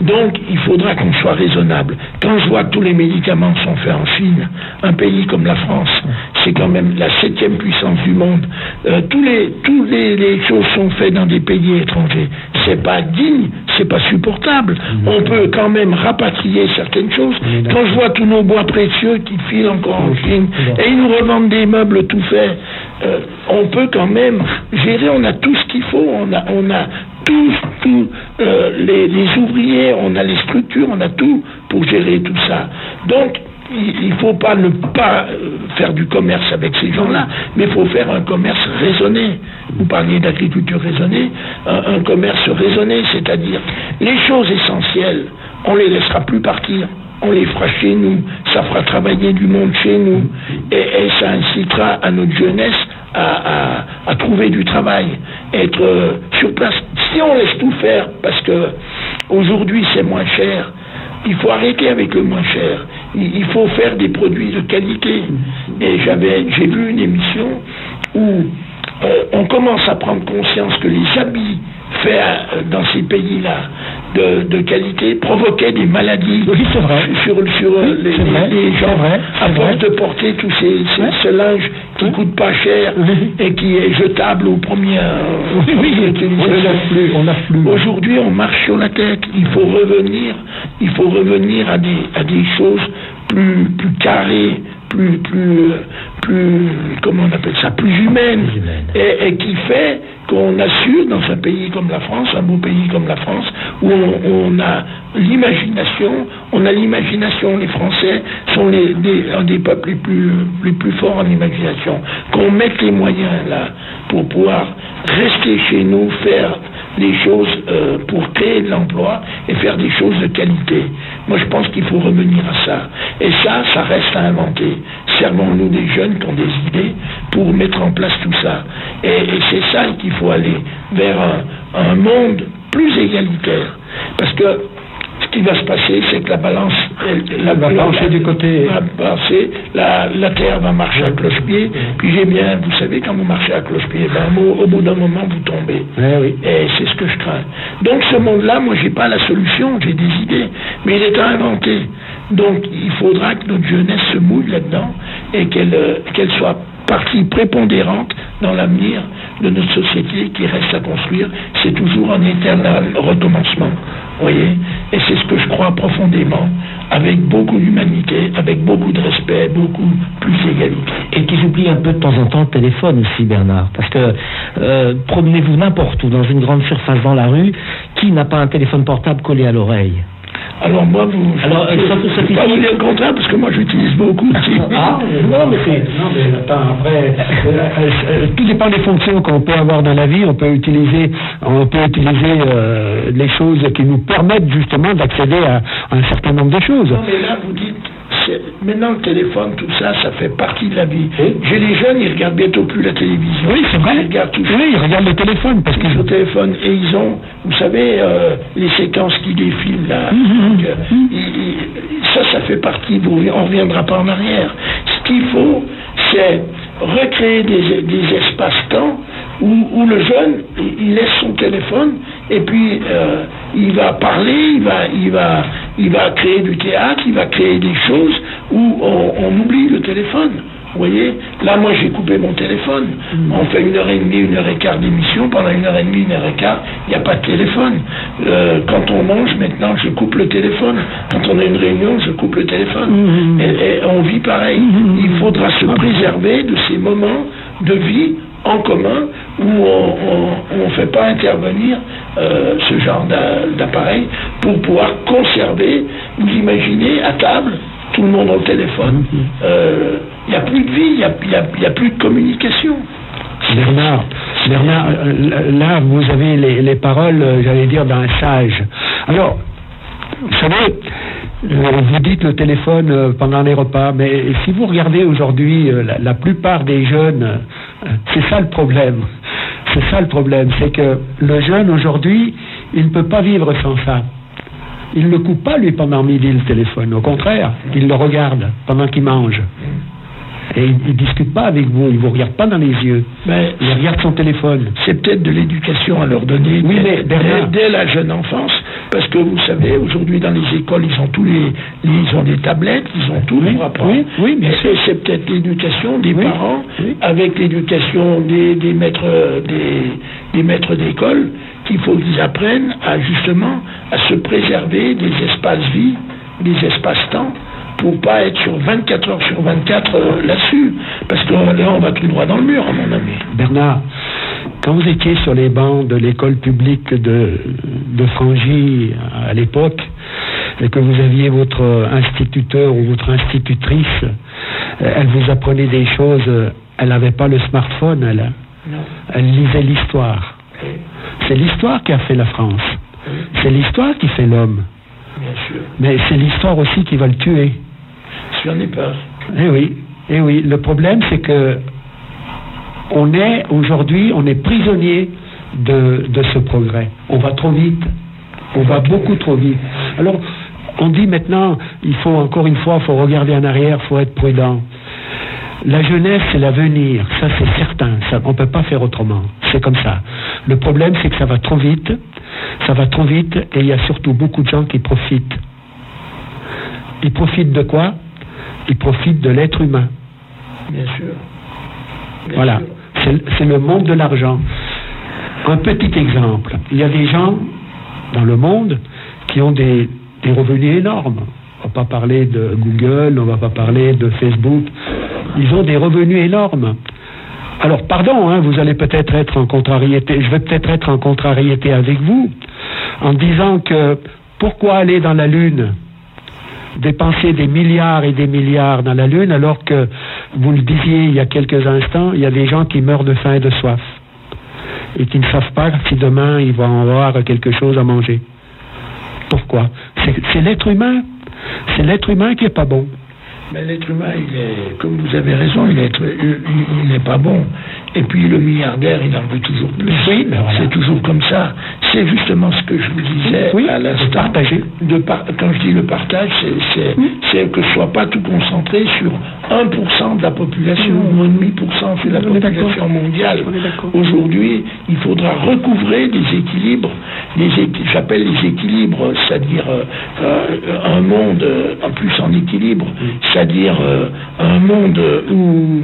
C: Donc, il faudra qu'on soit raisonnable. Quand je vois que tous les médicaments sont faits en Chine, un pays comme la France, c'est quand même la septième puissance du monde. Euh, tous les, tous les, choses sont faites dans des pays étrangers. C'est pas digne, c'est pas supportable. On peut quand même rapatrier certaines choses. Quand je vois tous nos bois précieux qui filent encore en Chine et ils nous revendent des meubles tout faits, euh, on peut quand même gérer. On a tout ce qu'il faut. On a, on a tous, euh, les, ouvriers, on a les structures, on a tout pour gérer tout ça. Donc, il ne faut pas ne pas euh, faire du commerce avec ces gens-là, mais il faut faire un commerce raisonné. Vous parliez d'agriculture raisonnée, un, commerce raisonné, c'est-à-dire les choses essentielles, on les laissera plus partir on les fera chez nous, ça fera travailler du monde chez nous, et ça incitera à notre jeunesse à, trouver du travail, être euh, sur place. Si on laisse tout faire, parce que aujourd'hui c'est moins cher, il faut arrêter avec le moins cher. Il, faut faire des produits de qualité. Et j'ai vu une émission où euh, on commence à prendre conscience que les habits faits euh, dans ces pays-là de, qualité provoquaient des maladies sur, sur les, gens. à force de porter tous ces, ce linge qui ne coûte pas cher et qui est jetable au premier Aujourd'hui, on marche sur la tête. Il faut revenir, il faut revenir à des, à des choses plus, plus carrées, plus, plus, plus, comment on appelle ça, plus humaine, Et, qui fait qu'on assure dans un pays comme la France, un beau pays comme la France, où on, a l'imagination, on a l'imagination, les Français sont les, un des peuples les plus, les plus forts en imagination, qu'on mette les moyens là pour pouvoir rester chez nous, faire des choses euh, pour créer de l'emploi et faire des choses de qualité. Moi, je pense qu'il faut revenir à ça. Et ça, ça reste à inventer. Servons-nous des jeunes qui ont des idées pour mettre en place tout ça. Et, c'est ça qu'il faut aller vers un monde plus égalitaire. Parce que ce qui va se passer, c'est que la balance,
B: la, va pencher du côté.
C: la, la, terre va marcher à cloche-pied. Puis j'ai bien, vous savez, quand vous marchez à cloche-pied, ben, au, bout d'un moment, vous tombez.
B: Eh
C: Et c'est ce que je crains. Donc ce monde-là, moi, j'ai pas la solution, j'ai des idées, mais il est à inventer. Donc il faudra que notre jeunesse se mouille là-dedans et qu'elle euh, qu'elle soit partie prépondérante dans l'avenir de notre société qui reste à construire. C'est toujours un éternel recommencement. Voyez Et c'est ce que je crois profondément avec beaucoup d'humanité, avec beaucoup de respect, beaucoup plus d'égalité.
A: Et qu'ils oublient un peu de temps en temps le téléphone aussi, Bernard. Parce que euh, promenez-vous n'importe où, dans une grande surface dans la rue, qui n'a pas un téléphone portable collé à l'oreille?
C: Alors moi, vous,
A: Alors,
C: je,
A: euh, ça, ça,
C: je peux pas vous dire le contraire parce que moi j'utilise beaucoup.
A: Ah, non, mais c'est.
B: Non, mais attends, après, euh, euh, tout dépend des fonctions qu'on peut avoir dans la vie. On peut utiliser, on peut utiliser euh, les choses qui nous permettent justement d'accéder à, à un certain nombre de choses.
C: Non, mais là, vous dites, maintenant le téléphone, tout ça, ça fait partie de la vie.
B: Oui.
C: J'ai les jeunes, ils regardent bientôt plus la télévision.
B: Oui, c'est vrai.
C: Ils regardent tout
B: Oui, ils regardent le téléphone parce
C: ils
B: qu'ils
C: au téléphone et ils ont, vous savez, euh, les séquences qui défilent là.
B: Mhm,
C: Donc, euh, ça, ça fait partie. Vous, on reviendra pas en arrière. Ce qu'il faut, c'est recréer des, des espaces-temps où, où le jeune, il, laisse son téléphone et puis euh, il va parler, il va, il va, il va créer du théâtre, il va créer des choses où on, on oublie le téléphone. Vous voyez, là, moi, j'ai coupé mon téléphone. On fait une heure et demie, une heure et quart d'émission. Pendant une heure et demie, une heure et quart, il n'y a pas de téléphone. Euh, quand on mange, maintenant, je coupe le téléphone. Quand on a une réunion, je coupe le téléphone. Et, et on vit pareil. Il faudra se préserver de ces moments de vie en commun où on ne fait pas intervenir euh, ce genre d'a- d'appareil pour pouvoir conserver, vous imaginez, à table, tout le monde au téléphone. Euh, Il n'y a plus de vie, il n'y a, il y a- il y a plus de communication.
B: Bernard, Bernard, euh, là, vous avez les, les paroles, euh, j'allais dire, d'un sage. Alors, vous savez, euh, vous dites le téléphone euh, pendant les repas, mais si vous regardez aujourd'hui, euh, la, la plupart des jeunes, euh, c'est ça le problème. C'est ça le problème, c'est que le jeune aujourd'hui, il ne peut pas vivre sans ça. Il ne coupe pas, lui, pendant midi, le téléphone. Au contraire, il le regarde pendant qu'il mange. Et il ne discute pas avec vous, il ne vous regarde pas dans les yeux.
C: Mais
B: Il regarde son téléphone.
C: c'est peut-être de l'éducation à leur donner
B: Oui,
C: dès,
B: mais Bernard-
C: dès- dès la jeune enfance, parce que vous savez, aujourd'hui dans les écoles, ils ont tous les, ils ont des tablettes, ils ont tout
B: Oui,
C: pour apprendre.
B: oui, sûr.
C: c'est peut-être l'éducation des
B: Oui,
C: parents, avec l'éducation des, des maîtres, des, des maîtres d'école, qu'il faut qu'ils apprennent à justement à se préserver des espaces vie, des espaces-temps, pour pas être sur 24 heures sur 24 euh, là-dessus, parce que là on va tout droit dans le mur, à mon ami.
B: Bernard, quand vous étiez sur les bancs de l'école publique de, de Frangy à l'époque, et que vous aviez votre instituteur ou votre institutrice, euh, elle vous apprenait des choses, euh, elle n'avait pas le smartphone, elle,
C: Non.
B: elle lisait l'histoire. C'est l'histoire qui a fait la France. C'est l'histoire qui fait l'homme.
C: Bien sûr.
B: Mais c'est l'histoire aussi qui va le tuer.
C: J'en ai peur.
B: Eh oui, eh oui. Le problème, c'est que on est aujourd'hui, on est prisonnier de, de ce progrès. On va trop vite. On va beaucoup trop vite. Alors, on dit maintenant, il faut encore une fois, il faut regarder en arrière, il faut être prudent. La jeunesse, c'est l'avenir, ça c'est certain, ça, on ne peut pas faire autrement, c'est comme ça. Le problème, c'est que ça va trop vite, ça va trop vite, et il y a surtout beaucoup de gens qui profitent. Ils profitent de quoi? Ils profitent de l'être humain.
C: Bien sûr. Bien
B: Voilà, c'est le monde de l'argent. Un petit exemple, il y a des gens dans le monde qui ont des, des revenus énormes. On va pas parler de Google, on va pas parler de Facebook. Ils ont des revenus énormes. Alors, pardon, hein, vous allez peut-être être en contrariété, je vais peut-être être en contrariété avec vous, en disant que pourquoi aller dans la Lune dépenser des milliards et des milliards dans la Lune alors que, vous le disiez il y a quelques instants, il y a des gens qui meurent de faim et de soif et qui ne savent pas si demain ils vont avoir quelque chose à manger. Pourquoi? C'est l'être humain. C'est l'être humain qui est pas bon.
C: Mais l'être humain, il est, comme vous avez raison, il est, il, il n'est pas bon. Et puis le milliardaire, il en veut toujours plus.
B: Oui, ben voilà.
C: C'est toujours comme ça. C'est justement ce que je vous disais
B: Oui,
C: à l'instant.
B: de partager.
C: De par- quand je dis le partage, c'est, que ce soit pas tout concentré sur 1% de la population, ou 1,5% de la
B: On
C: population mondiale. Aujourd'hui, il faudra recouvrer des équilibres, j'appelle les équilibres, c'est-à-dire euh, euh, un monde euh, en plus en équilibre, c'est-à-dire un monde où,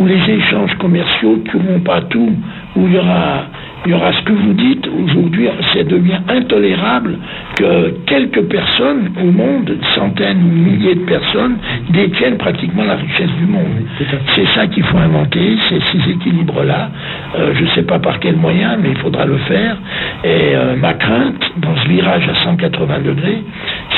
C: où les échanges commerciaux ne tueront pas tout, où il y aura, il y aura ce que vous dites aujourd'hui, ça devient intolérable que quelques personnes au monde, centaines ou milliers de personnes, détiennent pratiquement la richesse du monde. C'est ça qu'il faut inventer, c'est ces équilibres-là. Euh, je ne sais pas par quel moyen, mais il faudra le faire. Et euh, ma crainte, dans ce virage à 180 degrés,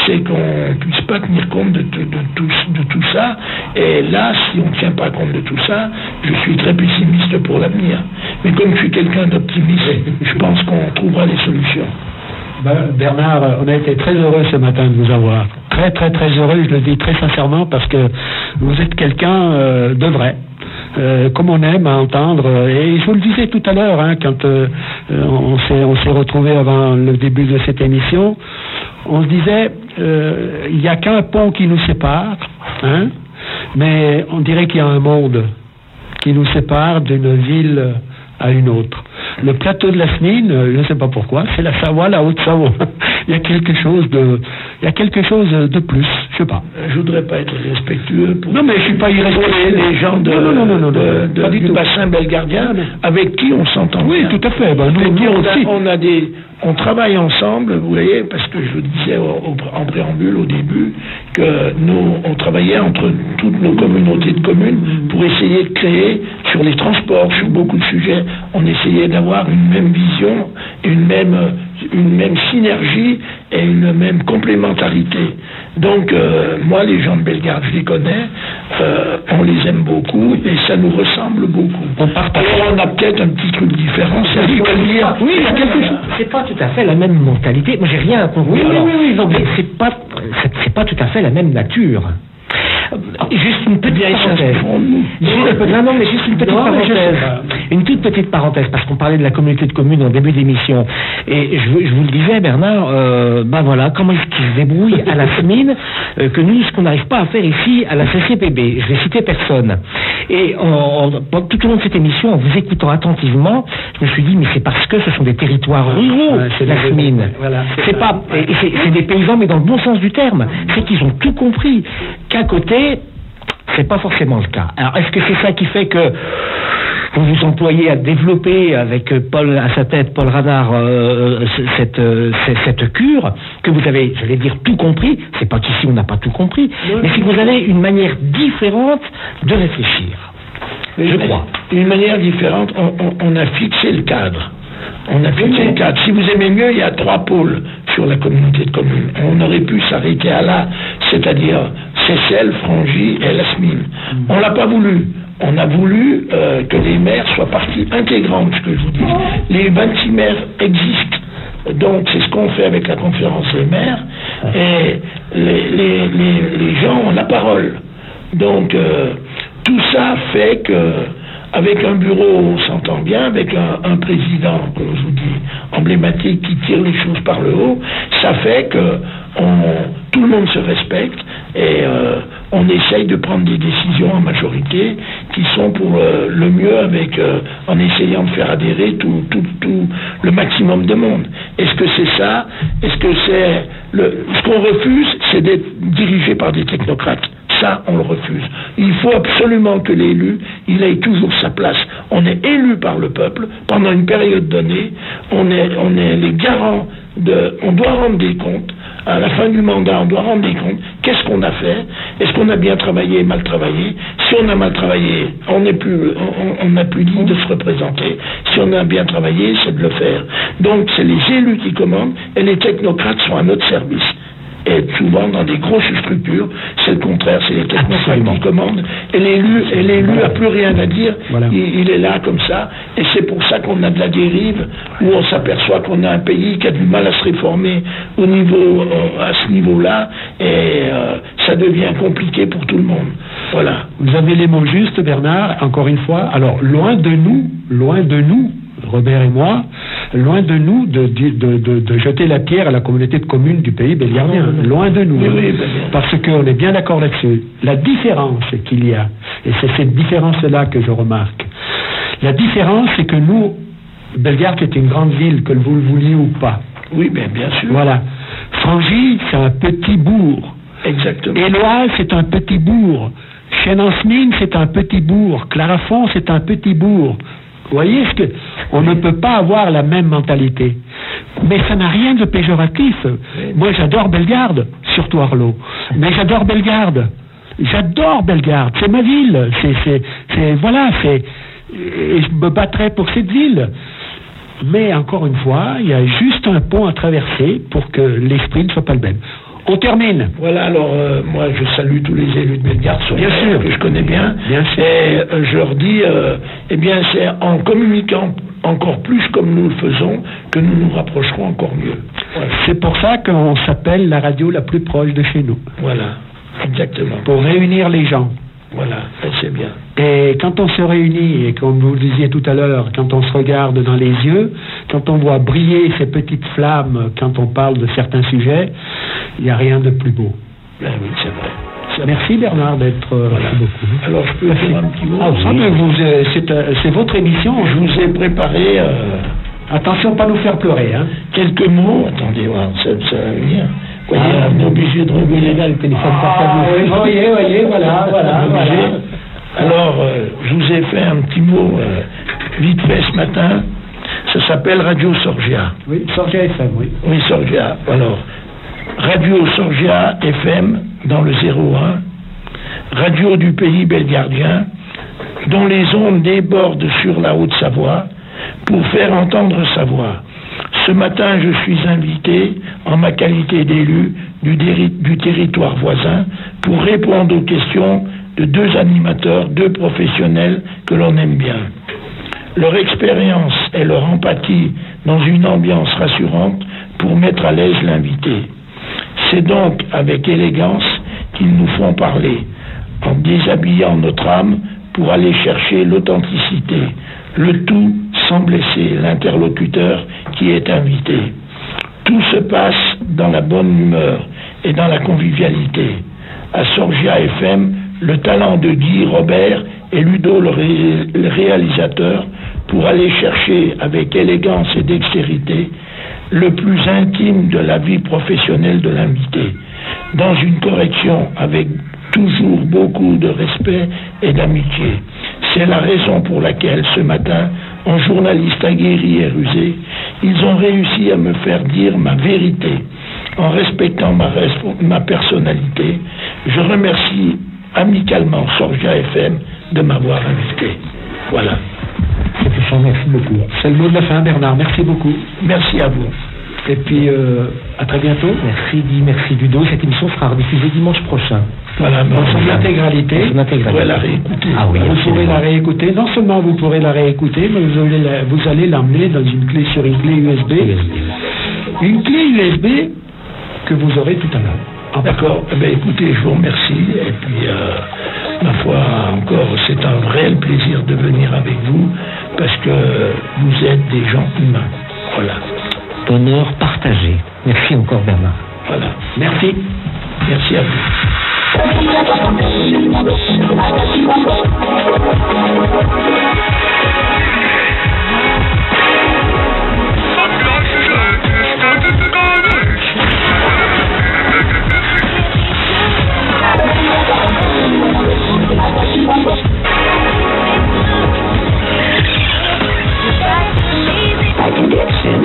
C: c'est qu'on ne puisse pas tenir compte de, tout, de, tout, ça. Et là, si on ne tient pas compte de tout ça, je suis très pessimiste pour l'avenir. Mais comme je suis quelqu'un d'optimiste, je pense qu'on trouvera des solutions.
B: Ben, Bernard, on a été très heureux ce matin de vous avoir. Très, très, très heureux, je le dis très sincèrement, parce que vous êtes quelqu'un euh, de vrai. Euh, comme on aime à entendre. Et je vous le disais tout à l'heure, hein, quand euh, on s'est on s'est retrouvé avant le début de cette émission, on se disait, il n'y a qu'un pont qui nous sépare, hein, mais on dirait qu'il y a un monde qui nous sépare d'une ville à une autre. Le plateau de la Smine, euh, je ne sais pas pourquoi, c'est la Savoie, la Haute-Savoie. il y a quelque chose de, il y a quelque chose de plus, je sais pas.
C: Je voudrais pas être respectueux pour.
B: Non, mais je suis pas irrespectueux.
C: Les gens de, non, non, non, de, du bassin belgardien, avec qui on s'entend
B: Oui, tout à fait.
C: Ben, nous, on, aussi. on a des, on travaille ensemble, vous voyez, parce que je vous disais en préambule au début que nous, on travaillait entre toutes nos communautés de communes pour essayer de créer sur les transports, sur beaucoup de sujets, on essayait d'avoir une même vision, une même, une même synergie et une même complémentarité. Donc, euh, moi, les gens de Bellegarde, je les connais, euh, on les aime beaucoup et ça nous ressemble beaucoup. On partage. on a peut-être un petit truc différent, c'est à
A: choisir. Oui, c'est pas tout à fait la même mentalité. Moi, j'ai rien contre. Oui, oui, oui, oui, mais c'est pas, c'est pas tout à fait la même nature. Juste une petite parenthèse. non, non, mais juste une petite parenthèse. Une toute petite parenthèse, parce qu'on parlait de la communauté de communes en début d'émission. Et je, je, vous le disais, Bernard, euh, ben voilà, comment est-ce qu'ils se débrouillent à la SMIN euh, que nous, ce qu'on n'arrive pas à faire ici à la CCPB. Je vais citer personne. Et tout au long de cette émission, en vous écoutant attentivement, je me suis dit, mais c'est parce que ce sont des territoires ruraux, c'est la SMIN. c'est pas, c'est des paysans, mais dans le bon sens du terme. C'est qu'ils ont tout compris. Côté, c'est pas forcément le cas. Alors, est-ce que c'est ça qui fait que vous vous employez à développer avec Paul à sa tête, Paul Radar, euh, cette, euh, cette cure, que vous avez, j'allais dire, tout compris? C'est pas qu'ici on n'a pas tout compris, mais que vous avez une manière différente de réfléchir.
C: je crois. Une manière différente, on, a fixé le cadre. On a fixé le cadre. Si vous aimez mieux, il y a trois pôles sur la communauté de communes. On aurait pu s'arrêter à là, c'est-à-dire Cécile, Frangy et Lasmine. On l'a pas voulu. On a voulu euh, que les maires soient partie intégrante, ce que je vous dis. Les 26 maires existent. Donc, c'est ce qu'on fait avec la conférence des maires. Et les, gens ont la parole. Donc, euh, tout ça fait que avec un bureau, on s'entend bien, avec un, président, comme je vous dis, emblématique qui tire les choses par le haut, ça fait que tout le monde se respecte et euh, on essaye de prendre des décisions en majorité qui sont pour euh, le mieux avec euh, en essayant de faire adhérer tout, le maximum de monde. Est-ce que c'est ça? Est-ce que c'est ce qu'on refuse, c'est d'être dirigé par des technocrates on le refuse. Il faut absolument que l'élu, il ait toujours sa place. On est élu par le peuple pendant une période donnée. On est, on est les garants de. On doit rendre des comptes. À la fin du mandat, on doit rendre des comptes. Qu'est-ce qu'on a fait? Est-ce qu'on a bien travaillé, mal travaillé? Si on a mal travaillé, on n'est plus, on n'a plus dit de se représenter. Si on a bien travaillé, c'est de le faire. Donc, c'est les élus qui commandent et les technocrates sont à notre service et souvent dans des grosses structures, c'est le contraire, c'est les technocrates qui commandent, et l'élu, et l'élu n'a plus rien à dire, il, est là comme ça, et c'est pour ça qu'on a de la dérive, où on s'aperçoit qu'on a un pays qui a du mal à se réformer au niveau, euh, à ce niveau-là, et euh, ça devient compliqué pour tout le monde. Voilà.
B: Vous avez les mots justes, Bernard, encore une fois, alors loin de nous, loin de nous, Robert et moi, loin de nous de, de, jeter la pierre à la communauté de communes du pays belgardien. Loin de nous. parce qu'on est bien d'accord là-dessus. La différence qu'il y a, et c'est cette différence-là que je remarque, la différence, c'est que nous, Bellegarde est une grande ville, que vous le vouliez ou pas.
C: Oui, bien, bien sûr.
B: Voilà. Frangy, c'est un petit bourg.
C: Exactement.
B: Éloise, c'est un petit bourg. Chenansmine, c'est un petit bourg. Clarafond, c'est un petit bourg. Vous voyez on ne peut pas avoir la même mentalité? Mais ça n'a rien de péjoratif. Moi, j'adore Bellegarde, surtout Arlo. Mais j'adore Bellegarde. J'adore Bellegarde. C'est ma ville. C'est, voilà, et je me battrai pour cette ville. Mais encore une fois, il y a juste un pont à traverser pour que l'esprit ne soit pas le même. On termine.
C: Voilà, alors euh, moi je salue tous les élus de
B: Bien sûr.
C: que je connais bien.
B: Bien sûr.
C: Et euh, je leur dis, euh, eh bien c'est en communiquant encore plus comme nous le faisons que nous nous rapprocherons encore mieux. Voilà,
B: C'est pour ça qu'on s'appelle la radio la plus proche de chez nous.
C: voilà. exactement.
B: Pour réunir les gens.
C: Voilà, c'est bien.
B: Et quand on se réunit, et comme vous le disiez tout à l'heure, quand on se regarde dans les yeux, quand on voit briller ces petites flammes quand on parle de certains sujets, il n'y a rien de plus beau.
C: Ben oui, c'est vrai.
B: Merci Bernard d'être. euh,
C: Voilà.
B: Merci beaucoup.
C: Alors je peux dire un petit mot
B: Ah, euh, c'est, euh, c'est votre émission.
C: Je vous ai préparé euh,
B: Attention, pas nous faire pleurer. Hein.
C: quelques mots. Attendez, ça, ça va venir. Vous voyez,
B: Ah,
C: on est obligé de rigoler.
A: le téléphone
B: Ah, oui, voyez, voyez, voilà, voilà.
C: Alors, euh, je vous ai fait un petit mot euh, vite fait ce matin. Ça s'appelle Radio Sorgia.
B: Oui, Sorgia FM, oui.
C: Oui, Sorgia. Alors, Radio Sorgia FM dans le 01, radio du pays belgardien, dont les ondes débordent sur la Haute-Savoie pour faire entendre sa voix. Ce matin, je suis invité, en ma qualité d'élu du, territoire voisin, pour répondre aux questions de deux animateurs, deux professionnels que l'on aime bien. Leur expérience et leur empathie dans une ambiance rassurante pour mettre à l'aise l'invité. C'est donc avec élégance qu'ils nous font parler, en déshabillant notre âme pour aller chercher l'authenticité, le tout sans blesser l'interlocuteur qui est invité. Tout se passe dans la bonne humeur et dans la convivialité. À Sorgia FM, le talent de Guy Robert et Ludo le, le réalisateur pour aller chercher avec élégance et dextérité le plus intime de la vie professionnelle de l'invité, dans une correction avec toujours beaucoup de respect et d'amitié. C'est la raison pour laquelle ce matin, en journaliste aguerri et rusé, ils ont réussi à me faire dire ma vérité en respectant ma, resp- ma personnalité. Je remercie amicalement Sorgia FM de m'avoir invité. Voilà.
B: Merci beaucoup. C'est le mot de la fin, Bernard. Merci beaucoup.
C: Merci à vous.
B: Et puis, euh, à très bientôt.
A: Merci Guy, merci Ludo. Cette émission sera rediffusée dimanche prochain.
C: Voilà,
B: Dans son intégralité.
A: Son
C: Vous
A: intégralité.
C: pourrez la réécouter.
A: Ah oui,
B: Vous pourrez la réécouter. Non seulement vous pourrez la réécouter, mais vous allez la- vous allez l'emmener dans une clé sur une clé USB. Une clé USB que vous aurez tout à l'heure. En
C: D'accord. Eh bien, écoutez, je vous remercie. Et puis, euh, ma foi, encore, c'est un réel plaisir de venir avec vous parce que vous êtes des gens humains. Voilà.
A: Honneur partagé. Merci encore Bernard.
C: Voilà.
B: Merci.
C: Merci à vous.
E: I can sin.